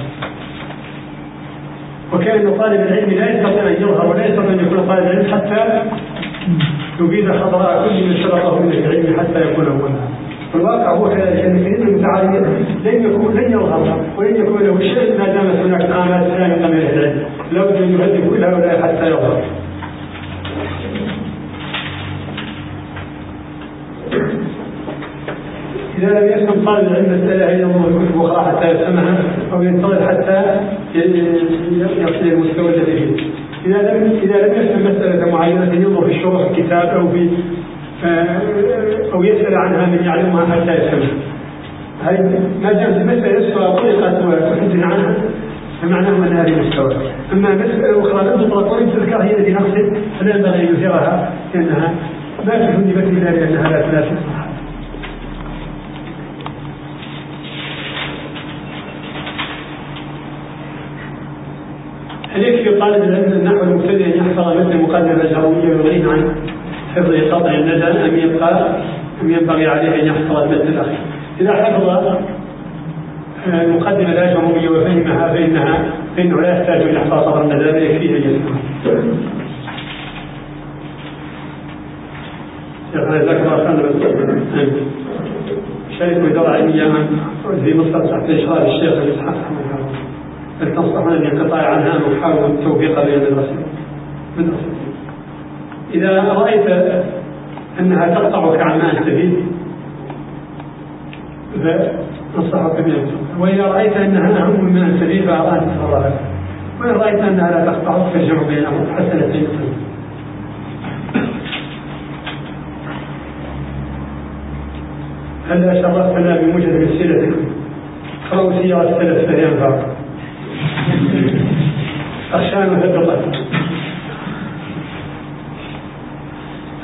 وكأن طالب العلم لا يستطيع أن يظهر ولا يستطيع أن يكون طالب العلم حتى يبيد خطراء كل من شرطه من العلم حتى يكون أولا. الواقع هو كذلك كثير من المتعالمين لن يكون لن يظهر ولن يكون له شيء ما دامت هناك قامات سابقة من العلم. لابد أن يهدف كل هؤلاء حتى يظهر. إذا لم يفهم طالب العلم مسألة إلا الله كتب أخرى حتى يفهمها أو ينتظر حتى يصل المستوى الذي فيه. إذا لم إذا لم يفهم مسألة معينة ينظر في الشروح الكتاب أو في آه، أو يسأل عنها من يعلمها حتى يفهمها. هذه ما دامت المسألة نفسها طرقت وحدث عنها فمعناه أن هذه مستوى أما مسألة أخرى لم تطلق ولم تذكر هي التي نقصد فلا ينبغي أن يثيرها لأنها ما تجنبت إلا لأنها لا تناسب. هل يكفي طالب العلم النحو المبتدئ أن يحفظ مثل مقدمه الجرويه ويغنيه عن حفظ قطع الندى أم يبقى أم ينبغي عليه أن يحفظ المتن الأخير؟ إذا حفظ المقدمه الاجرويه وفهمها فانها فإنه لا يحتاج إلى احفاظ قطع الندى بل يكفيه أن. شيخنا جزاك الله خيرا شاركوا إدارة علمية في مصر تحت إشراف الشيخ إسحاق هل تنصحون بالانقطاع عنها أم نحاول التوفيق بين المدرسة؟ إذا رأيت أنها تقطعك عن ماء السبيل فأنصحك بها وإذا رأيت أنها أهم من ماء السبيل فأرى أن تتفرغ وإن رأيت أنها لا تقطعك فالجمع بينهم حسنتين هل شرفتنا بموجب سيرتكم؟ قرأوا سيرة السلف؟ فهي أن أثبت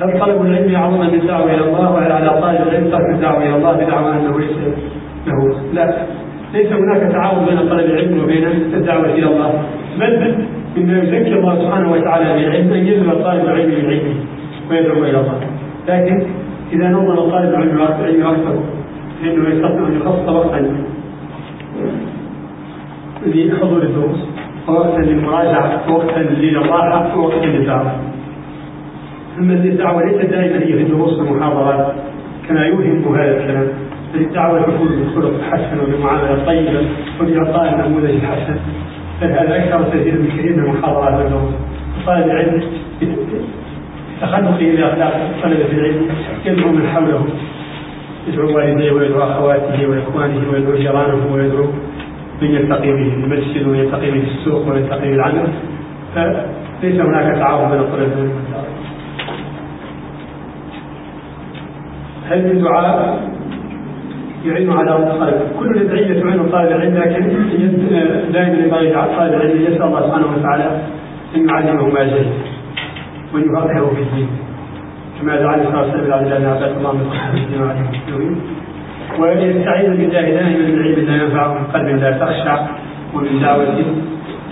هل طلب العلم يعظم من الدعوة إلى الله وهل على طالب العلم ترك الدعوة إلى الله بدعوى أنه ليس له؟ لا. ليس هناك تعارض بين طلب العلم وبين الدعوة إلى الله. بل مما يزكي الله سبحانه وتعالى بالعلم أن يذهب طالب العلم بعلمه ويدعو إلى الله. لكن إذا نظر طالب العلم أكثر فإنه يستطيع أن يخصص وقتا. لحضور الدروس ووقتا للمراجعة ووقتا للراحة ووقتا للدعوة. أما الدعوة ليست دائما هي في الدروس والمحاضرات كما يوهم هذا الكلام. الدعوة تكون بالخلق الحسن وبالمعاملة الطيبة وبإعطاء النموذج الحسن بل هذا أكثر تأثير من كثير من المحاضرات والدروس. طالب العلم تخلقه بأخلاق طلبة العلم يدعو من حوله. يدعو والديه ويدعو أخواته وإخوانه ويدعو جيرانه ويدعو يلتقي به المسجد ويلتقي به السوق ويلتقي بالعمل فليس هناك تعارض بين والدعوة هل من دعاء يعين على الطالب كل الأدعية تعين طالب العلم لكن دائما ينبغي طالب العلم. يسأل الله سبحانه وتعالى أن يعلمه ما جهل وأن يفقهه في الدين. كما دعا النبي صلى الله عليه وسلم الله بن عباس اللهم صل عليه وسلم ويستعيذ بالله دائما من علم لا ينفع ومن قلب لا تخشع ومن دعوة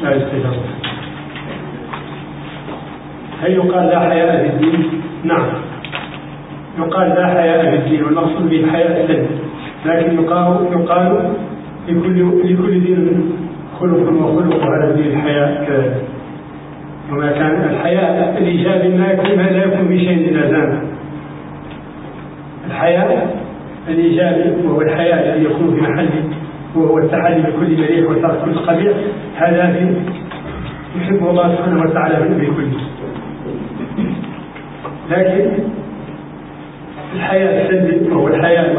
لا يستجاب. هل يقال لا حياء في الدين؟ نعم. يقال لا حياء في الدين والمقصود به الحياء السلبي لكن يقال يقال لكل لكل دين خلق وخلق على الدين الحياء كذلك. وما كان الحياء الإيجابي ما يكون لا يكون بشيء اذا زان الحياء الايجابي وهو الحياء الذي يكون في محله وهو التحلي بكل مليح وترك كل قبيح. هذا في يحبه الله سبحانه وتعالى بكل لكن الحياء السلبي وهو الحياء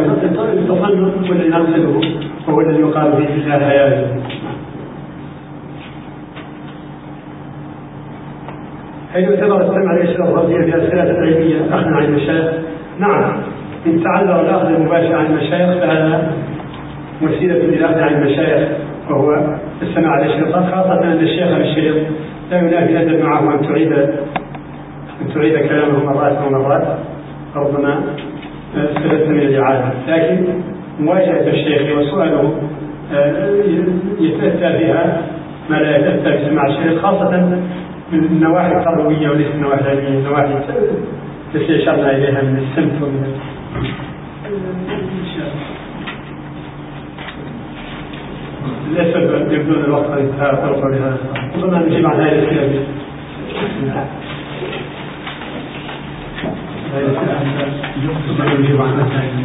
التصنف والذي نقصده وهو الذي يقال به الله الحياء هل يعتبر السمع الاشراف الرضيع بأسئلة علمية أخذا عن المشايخ؟ نعم. إن تعذر الأخذ المباشر عن المشايخ فهذا وسيلة للأخذ عن المشايخ وهو السماع على الشيطان خاصة أن الشيخ الشيخ لا ينافي الأدب معه أن تعيد أن تعيد كلامه مرات ومرات. ربما استفدت من الإعادة. لكن مواجهة الشيخ وسؤاله آه، يتأتى بها ما لا يتأتى بسماع الشيخ خاصة من النواحي التربوية وليس النواحي العلمية النواحي التي أشرنا إليها من السمت ومن للاسف يبدو ان الوقت قد انتهى طرفا لهذا اظن ان نجيب عن هذه الاسئله نجيب عن هذه